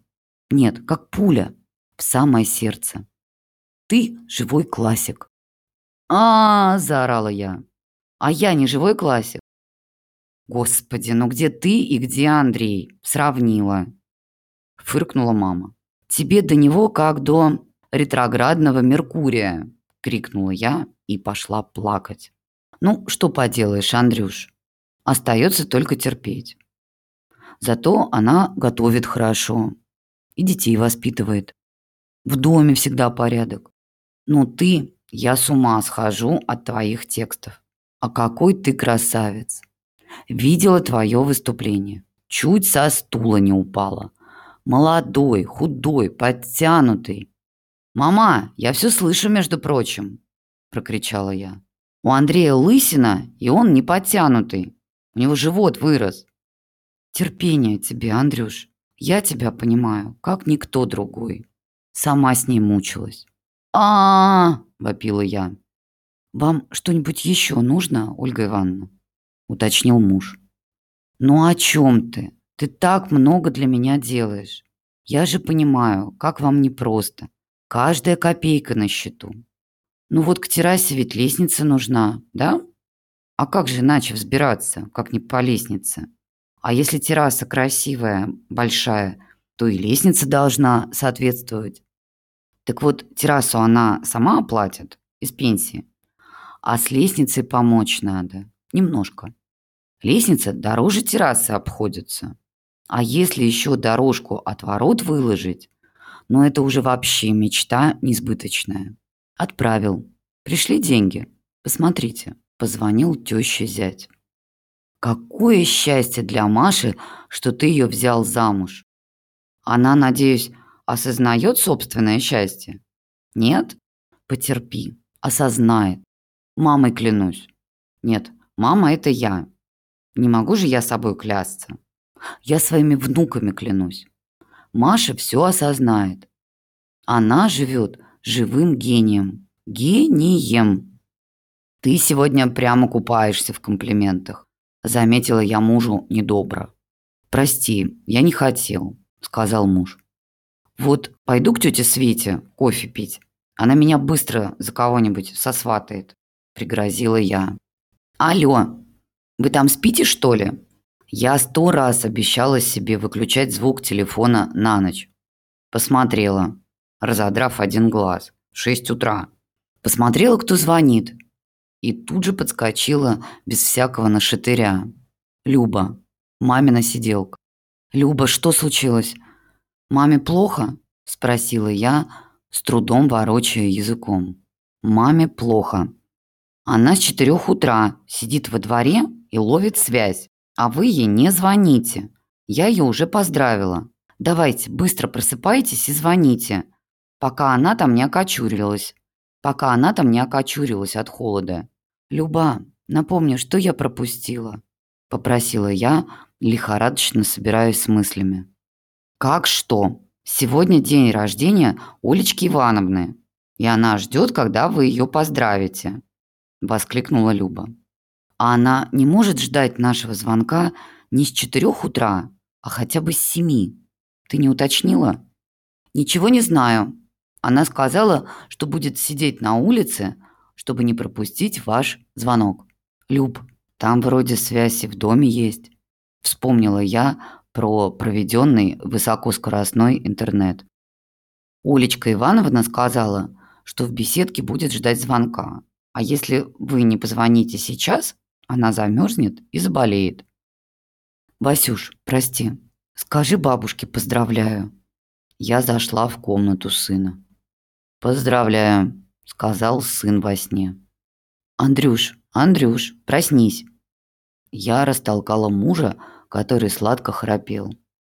Нет, как пуля в самое сердце. Ты живой классик. А, -а, -а заорала я. А я не живой классик. Господи, ну где ты и где Андрей? Сравнила. Фыркнула мама. Тебе до него как до ретроградного Меркурия, крикнула я и пошла плакать. Ну, что поделаешь, Андрюш. Остается только терпеть. Зато она готовит хорошо и детей воспитывает. В доме всегда порядок. Ну ты, я с ума схожу от твоих текстов. А какой ты красавец. Видела твое выступление. Чуть со стула не упала. Молодой, худой, подтянутый. «Мама, я все слышу, между прочим», – прокричала я. «У Андрея лысина, и он не подтянутый. У него живот вырос». «Терпение тебе, Андрюш. Я тебя понимаю, как никто другой». Сама с ней мучилась. а, -а, -а вопила я. «Вам что-нибудь еще нужно, Ольга Ивановна?» – уточнил муж. «Ну о чем ты? Ты так много для меня делаешь. Я же понимаю, как вам непросто. Каждая копейка на счету. Ну вот к террасе ведь лестница нужна, да? А как же иначе взбираться, как не по лестнице? А если терраса красивая, большая, то и лестница должна соответствовать. Так вот, террасу она сама оплатит из пенсии. А с лестницей помочь надо. Немножко. Лестница дороже террасы обходится. А если еще дорожку от ворот выложить, ну это уже вообще мечта несбыточная. Отправил. Пришли деньги. Посмотрите. Позвонил тёще зять. Какое счастье для Маши, что ты ее взял замуж. Она, надеюсь, осознает собственное счастье? Нет? Потерпи. Осознает. Мамой клянусь. Нет, мама это я. Не могу же я собой клясться. Я своими внуками клянусь. Маша все осознает. Она живет живым гением. Гением. Ты сегодня прямо купаешься в комплиментах. Заметила я мужу недобро. Прости, я не хотел, сказал муж. Вот пойду к тете Свете кофе пить. Она меня быстро за кого-нибудь сосватает, пригрозила я. Алло, вы там спите, что ли? Я сто раз обещала себе выключать звук телефона на ночь. Посмотрела, разодрав один глаз. Шесть утра. Посмотрела, кто звонит. И тут же подскочила без всякого нашатыря. Люба, мамина сиделка. «Люба, что случилось? Маме плохо?» – спросила я, с трудом ворочая языком. «Маме плохо. Она с четырех утра сидит во дворе и ловит связь. А вы ей не звоните. Я ее уже поздравила. Давайте, быстро просыпайтесь и звоните, пока она там не окочурилась. Пока она там не окочурилась от холода. Люба, напомни, что я пропустила?» Попросила я, лихорадочно собираясь с мыслями. «Как что? Сегодня день рождения Олечки Ивановны, и она ждет, когда вы ее поздравите», – воскликнула Люба. А она не может ждать нашего звонка не с четырех утра, а хотя бы с семи. Ты не уточнила? Ничего не знаю. Она сказала, что будет сидеть на улице, чтобы не пропустить ваш звонок. Люб, там вроде связи в доме есть. Вспомнила я про проведенный высокоскоростной интернет. Олечка Ивановна сказала, что в беседке будет ждать звонка. А если вы не позвоните сейчас, она замерзнет и заболеет. Васюш, прости, скажи бабушке поздравляю. Я зашла в комнату сына. Поздравляю, сказал сын во сне. Андрюш, Андрюш, проснись. Я растолкала мужа, который сладко храпел.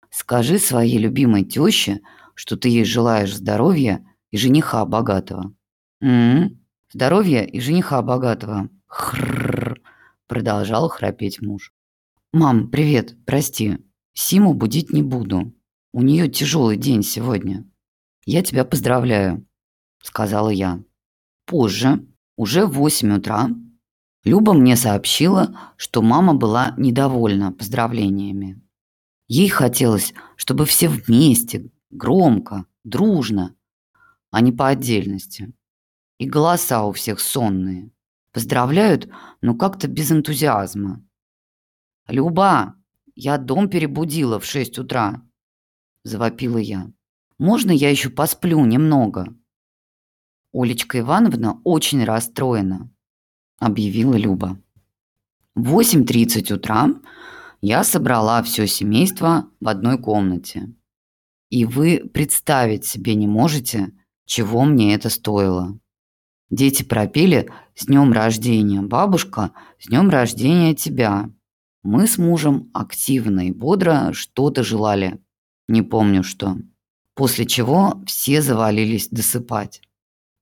Скажи своей любимой тёще, что ты ей желаешь здоровья и жениха богатого. М, здоровья и жениха богатого. Хрррр продолжал храпеть муж. «Мам, привет, прости. Симу будить не буду. У нее тяжелый день сегодня. Я тебя поздравляю», — сказала я. Позже, уже в 8 утра, Люба мне сообщила, что мама была недовольна поздравлениями. Ей хотелось, чтобы все вместе, громко, дружно, а не по отдельности. И голоса у всех сонные. Поздравляют, но как-то без энтузиазма. «Люба, я дом перебудила в шесть утра», – завопила я. «Можно я еще посплю немного?» Олечка Ивановна очень расстроена, объявила Люба. В 8.30 утра я собрала все семейство в одной комнате. И вы представить себе не можете, чего мне это стоило. Дети пропели «С днем рождения, бабушка! С днем рождения тебя!» Мы с мужем активно и бодро что-то желали. Не помню что. После чего все завалились досыпать.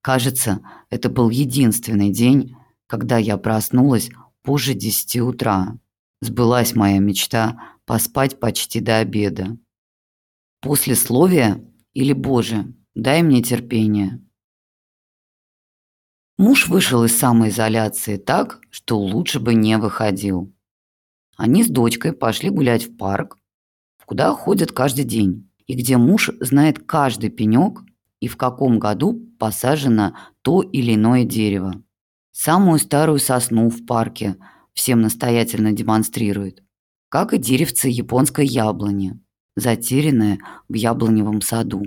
Кажется, это был единственный день, когда я проснулась позже десяти утра. Сбылась моя мечта поспать почти до обеда. После словия или «Боже, дай мне терпение». Муж вышел из самоизоляции так, что лучше бы не выходил. Они с дочкой пошли гулять в парк, куда ходят каждый день, и где муж знает каждый пенек и в каком году посажено то или иное дерево. Самую старую сосну в парке всем настоятельно демонстрирует, как и деревце японской яблони, затерянное в яблоневом саду.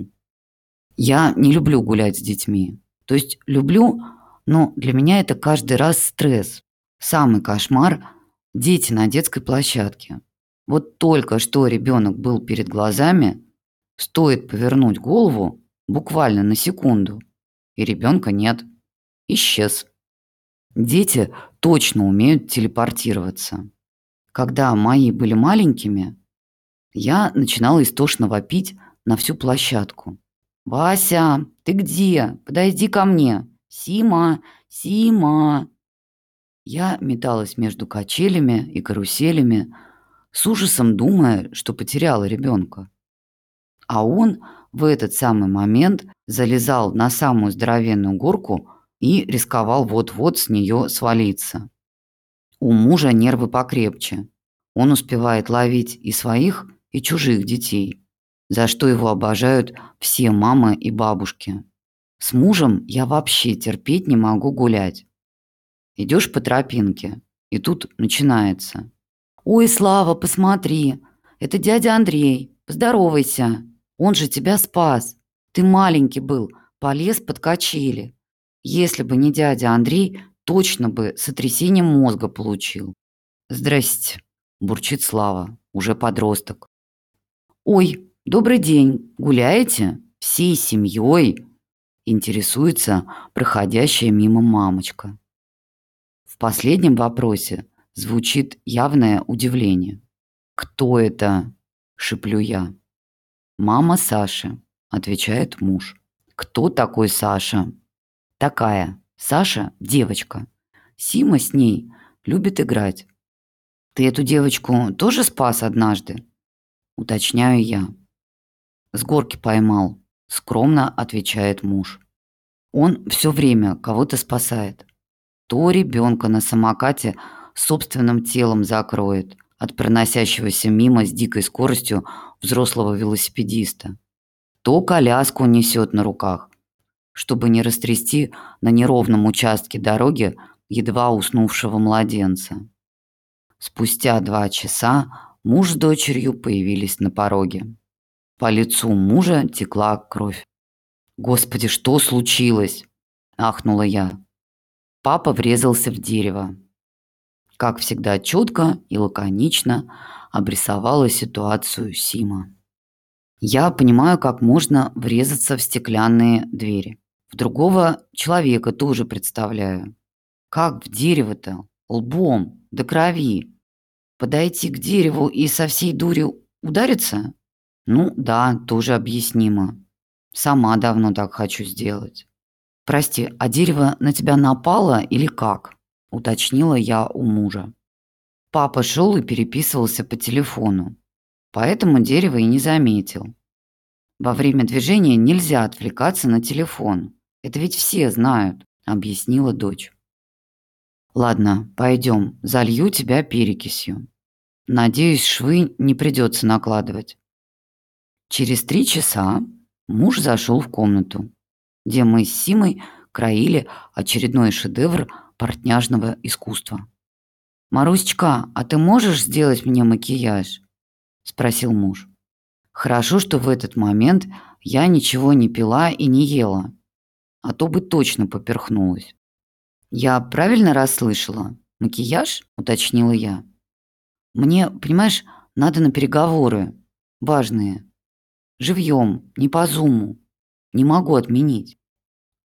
Я не люблю гулять с детьми. То есть люблю, но для меня это каждый раз стресс. Самый кошмар – дети на детской площадке. Вот только что ребенок был перед глазами, стоит повернуть голову буквально на секунду, и ребенка нет. Исчез. Дети точно умеют телепортироваться. Когда мои были маленькими, я начинала истошно вопить на всю площадку. «Вася, ты где? Подойди ко мне!» Сима! Сима!» Я металась между качелями и каруселями, с ужасом думая, что потеряла ребенка. А он в этот самый момент залезал на самую здоровенную горку и рисковал вот-вот с нее свалиться. У мужа нервы покрепче. Он успевает ловить и своих, и чужих детей, за что его обожают все мамы и бабушки. С мужем я вообще терпеть не могу гулять. Идешь по тропинке, и тут начинается. «Ой, Слава, посмотри, это дядя Андрей, поздоровайся, он же тебя спас. Ты маленький был, полез под качели. Если бы не дядя Андрей, точно бы сотрясение мозга получил». «Здрасте», – бурчит Слава, уже подросток. «Ой, добрый день, гуляете? Всей семьей?» Интересуется проходящая мимо мамочка. В последнем вопросе звучит явное удивление. «Кто это?» – шеплю я. «Мама Саши», – отвечает муж. «Кто такой Саша?» «Такая. Саша – девочка. Сима с ней любит играть». «Ты эту девочку тоже спас однажды?» – уточняю я. «С горки поймал», скромно отвечает муж. Он все время кого-то спасает. То ребенка на самокате собственным телом закроет от проносящегося мимо с дикой скоростью взрослого велосипедиста, то коляску несет на руках, чтобы не растрясти на неровном участке дороги едва уснувшего младенца. Спустя два часа муж с дочерью появились на пороге. По лицу мужа текла кровь. «Господи, что случилось?» – ахнула я. Папа врезался в дерево. Как всегда четко и лаконично обрисовала ситуацию Сима. Я понимаю, как можно врезаться в стеклянные двери. В другого человека тоже представляю. Как в дерево-то? Лбом, до крови. Подойти к дереву и со всей дури удариться? Ну да, тоже объяснимо. Сама давно так хочу сделать. Прости, а дерево на тебя напало или как? Уточнила я у мужа. Папа шел и переписывался по телефону. Поэтому дерево и не заметил. Во время движения нельзя отвлекаться на телефон. Это ведь все знают, объяснила дочь. Ладно, пойдем, залью тебя перекисью. Надеюсь, швы не придется накладывать. Через три часа муж зашел в комнату, где мы с Симой краили очередной шедевр портняжного искусства. «Марусечка, а ты можешь сделать мне макияж?» – спросил муж. Хорошо, что в этот момент я ничего не пила и не ела, а то бы точно поперхнулась. «Я правильно расслышала? Макияж?» – уточнила я. «Мне, понимаешь, надо на переговоры. Важные. Живьем, не по зуму. Не могу отменить.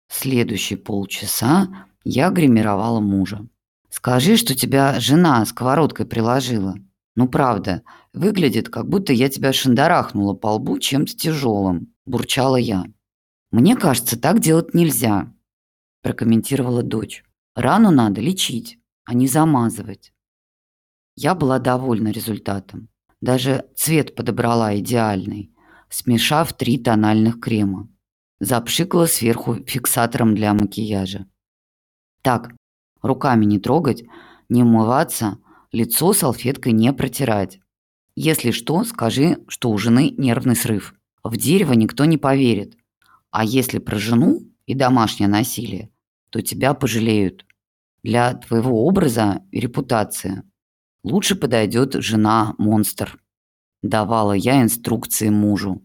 Следующие полчаса я гримировала мужа. Скажи, что тебя жена сковородкой приложила. Ну правда, выглядит, как будто я тебя шандарахнула по лбу чем-то тяжелым, бурчала я. Мне кажется, так делать нельзя, прокомментировала дочь. Рану надо лечить, а не замазывать. Я была довольна результатом. Даже цвет подобрала идеальный, смешав три тональных крема. Запшикала сверху фиксатором для макияжа. Так, руками не трогать, не умываться, лицо салфеткой не протирать. Если что, скажи, что у жены нервный срыв. В дерево никто не поверит. А если про жену и домашнее насилие, то тебя пожалеют. Для твоего образа и репутации лучше подойдет жена-монстр. Давала я инструкции мужу.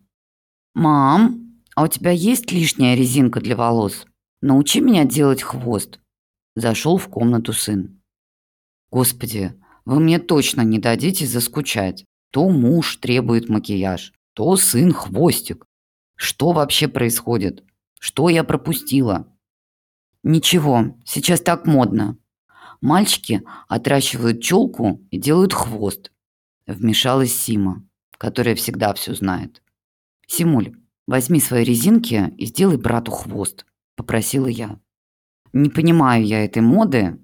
«Мам, а у тебя есть лишняя резинка для волос? Научи меня делать хвост». Зашел в комнату сын. «Господи, вы мне точно не дадите заскучать. То муж требует макияж, то сын хвостик. Что вообще происходит? Что я пропустила?» Ничего, сейчас так модно. Мальчики отращивают челку и делают хвост. Вмешалась Сима, которая всегда все знает. Симуль, возьми свои резинки и сделай брату хвост, попросила я. Не понимаю я этой моды,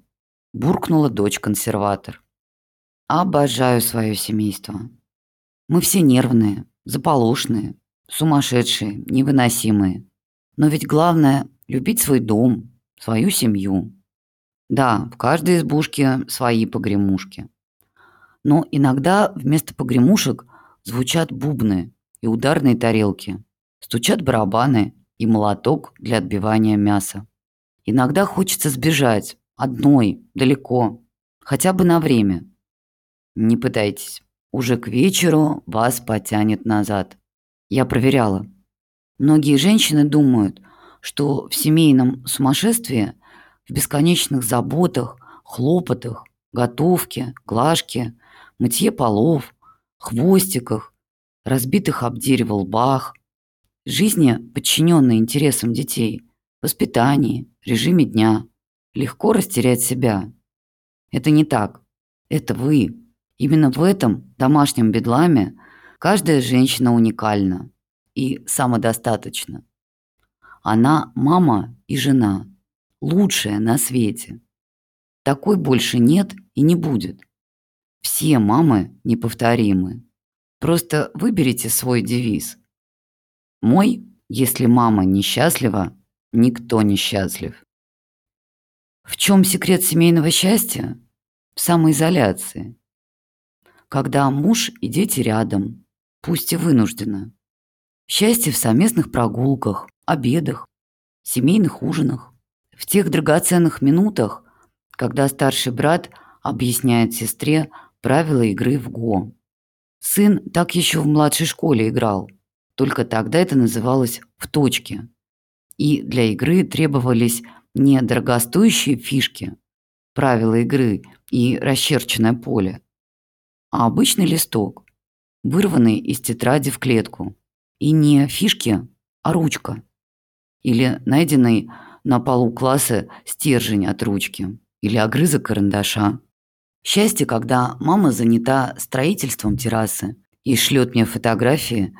буркнула дочь-консерватор. Обожаю свое семейство. Мы все нервные, заполошные, сумасшедшие, невыносимые. Но ведь главное – любить свой дом, свою семью. Да, в каждой избушке свои погремушки. Но иногда вместо погремушек звучат бубны и ударные тарелки, стучат барабаны и молоток для отбивания мяса. Иногда хочется сбежать, одной, далеко, хотя бы на время. Не пытайтесь, уже к вечеру вас потянет назад. Я проверяла. Многие женщины думают, что в семейном сумасшествии, в бесконечных заботах, хлопотах, готовке, глажке, мытье полов, хвостиках, разбитых об дерево лбах, жизни, подчиненной интересам детей, воспитании, режиме дня, легко растерять себя. Это не так. Это вы. Именно в этом домашнем бедламе каждая женщина уникальна и самодостаточна. Она мама и жена, лучшая на свете. Такой больше нет и не будет. Все мамы неповторимы. Просто выберите свой девиз. Мой, если мама несчастлива, никто не счастлив. В чем секрет семейного счастья? В самоизоляции. Когда муж и дети рядом, пусть и вынужденно. Счастье в совместных прогулках, обедах, семейных ужинах, в тех драгоценных минутах, когда старший брат объясняет сестре правила игры в го. Сын так еще в младшей школе играл, только тогда это называлось «в точке». И для игры требовались не дорогостоящие фишки, правила игры и расчерченное поле, а обычный листок, вырванный из тетради в клетку. И не фишки, а ручка или найденный на полу класса стержень от ручки или огрызок карандаша. Счастье, когда мама занята строительством террасы и шлет мне фотографии,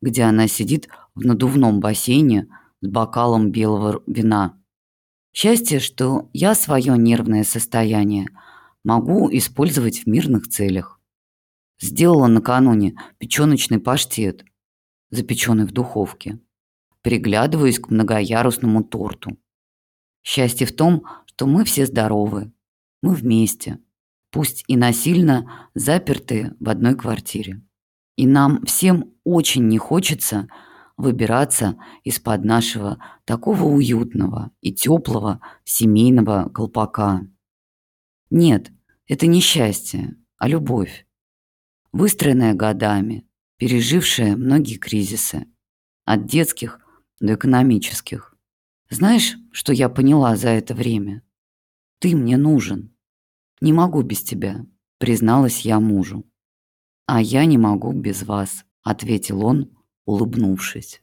где она сидит в надувном бассейне с бокалом белого вина. Счастье, что я свое нервное состояние могу использовать в мирных целях. Сделала накануне печёночный паштет, запеченный в духовке приглядываюсь к многоярусному торту. Счастье в том, что мы все здоровы, мы вместе, пусть и насильно запертые в одной квартире. И нам всем очень не хочется выбираться из-под нашего такого уютного и теплого семейного колпака. Нет, это не счастье, а любовь, выстроенная годами, пережившая многие кризисы, от детских до экономических. Знаешь, что я поняла за это время? Ты мне нужен. Не могу без тебя, призналась я мужу. А я не могу без вас, ответил он, улыбнувшись.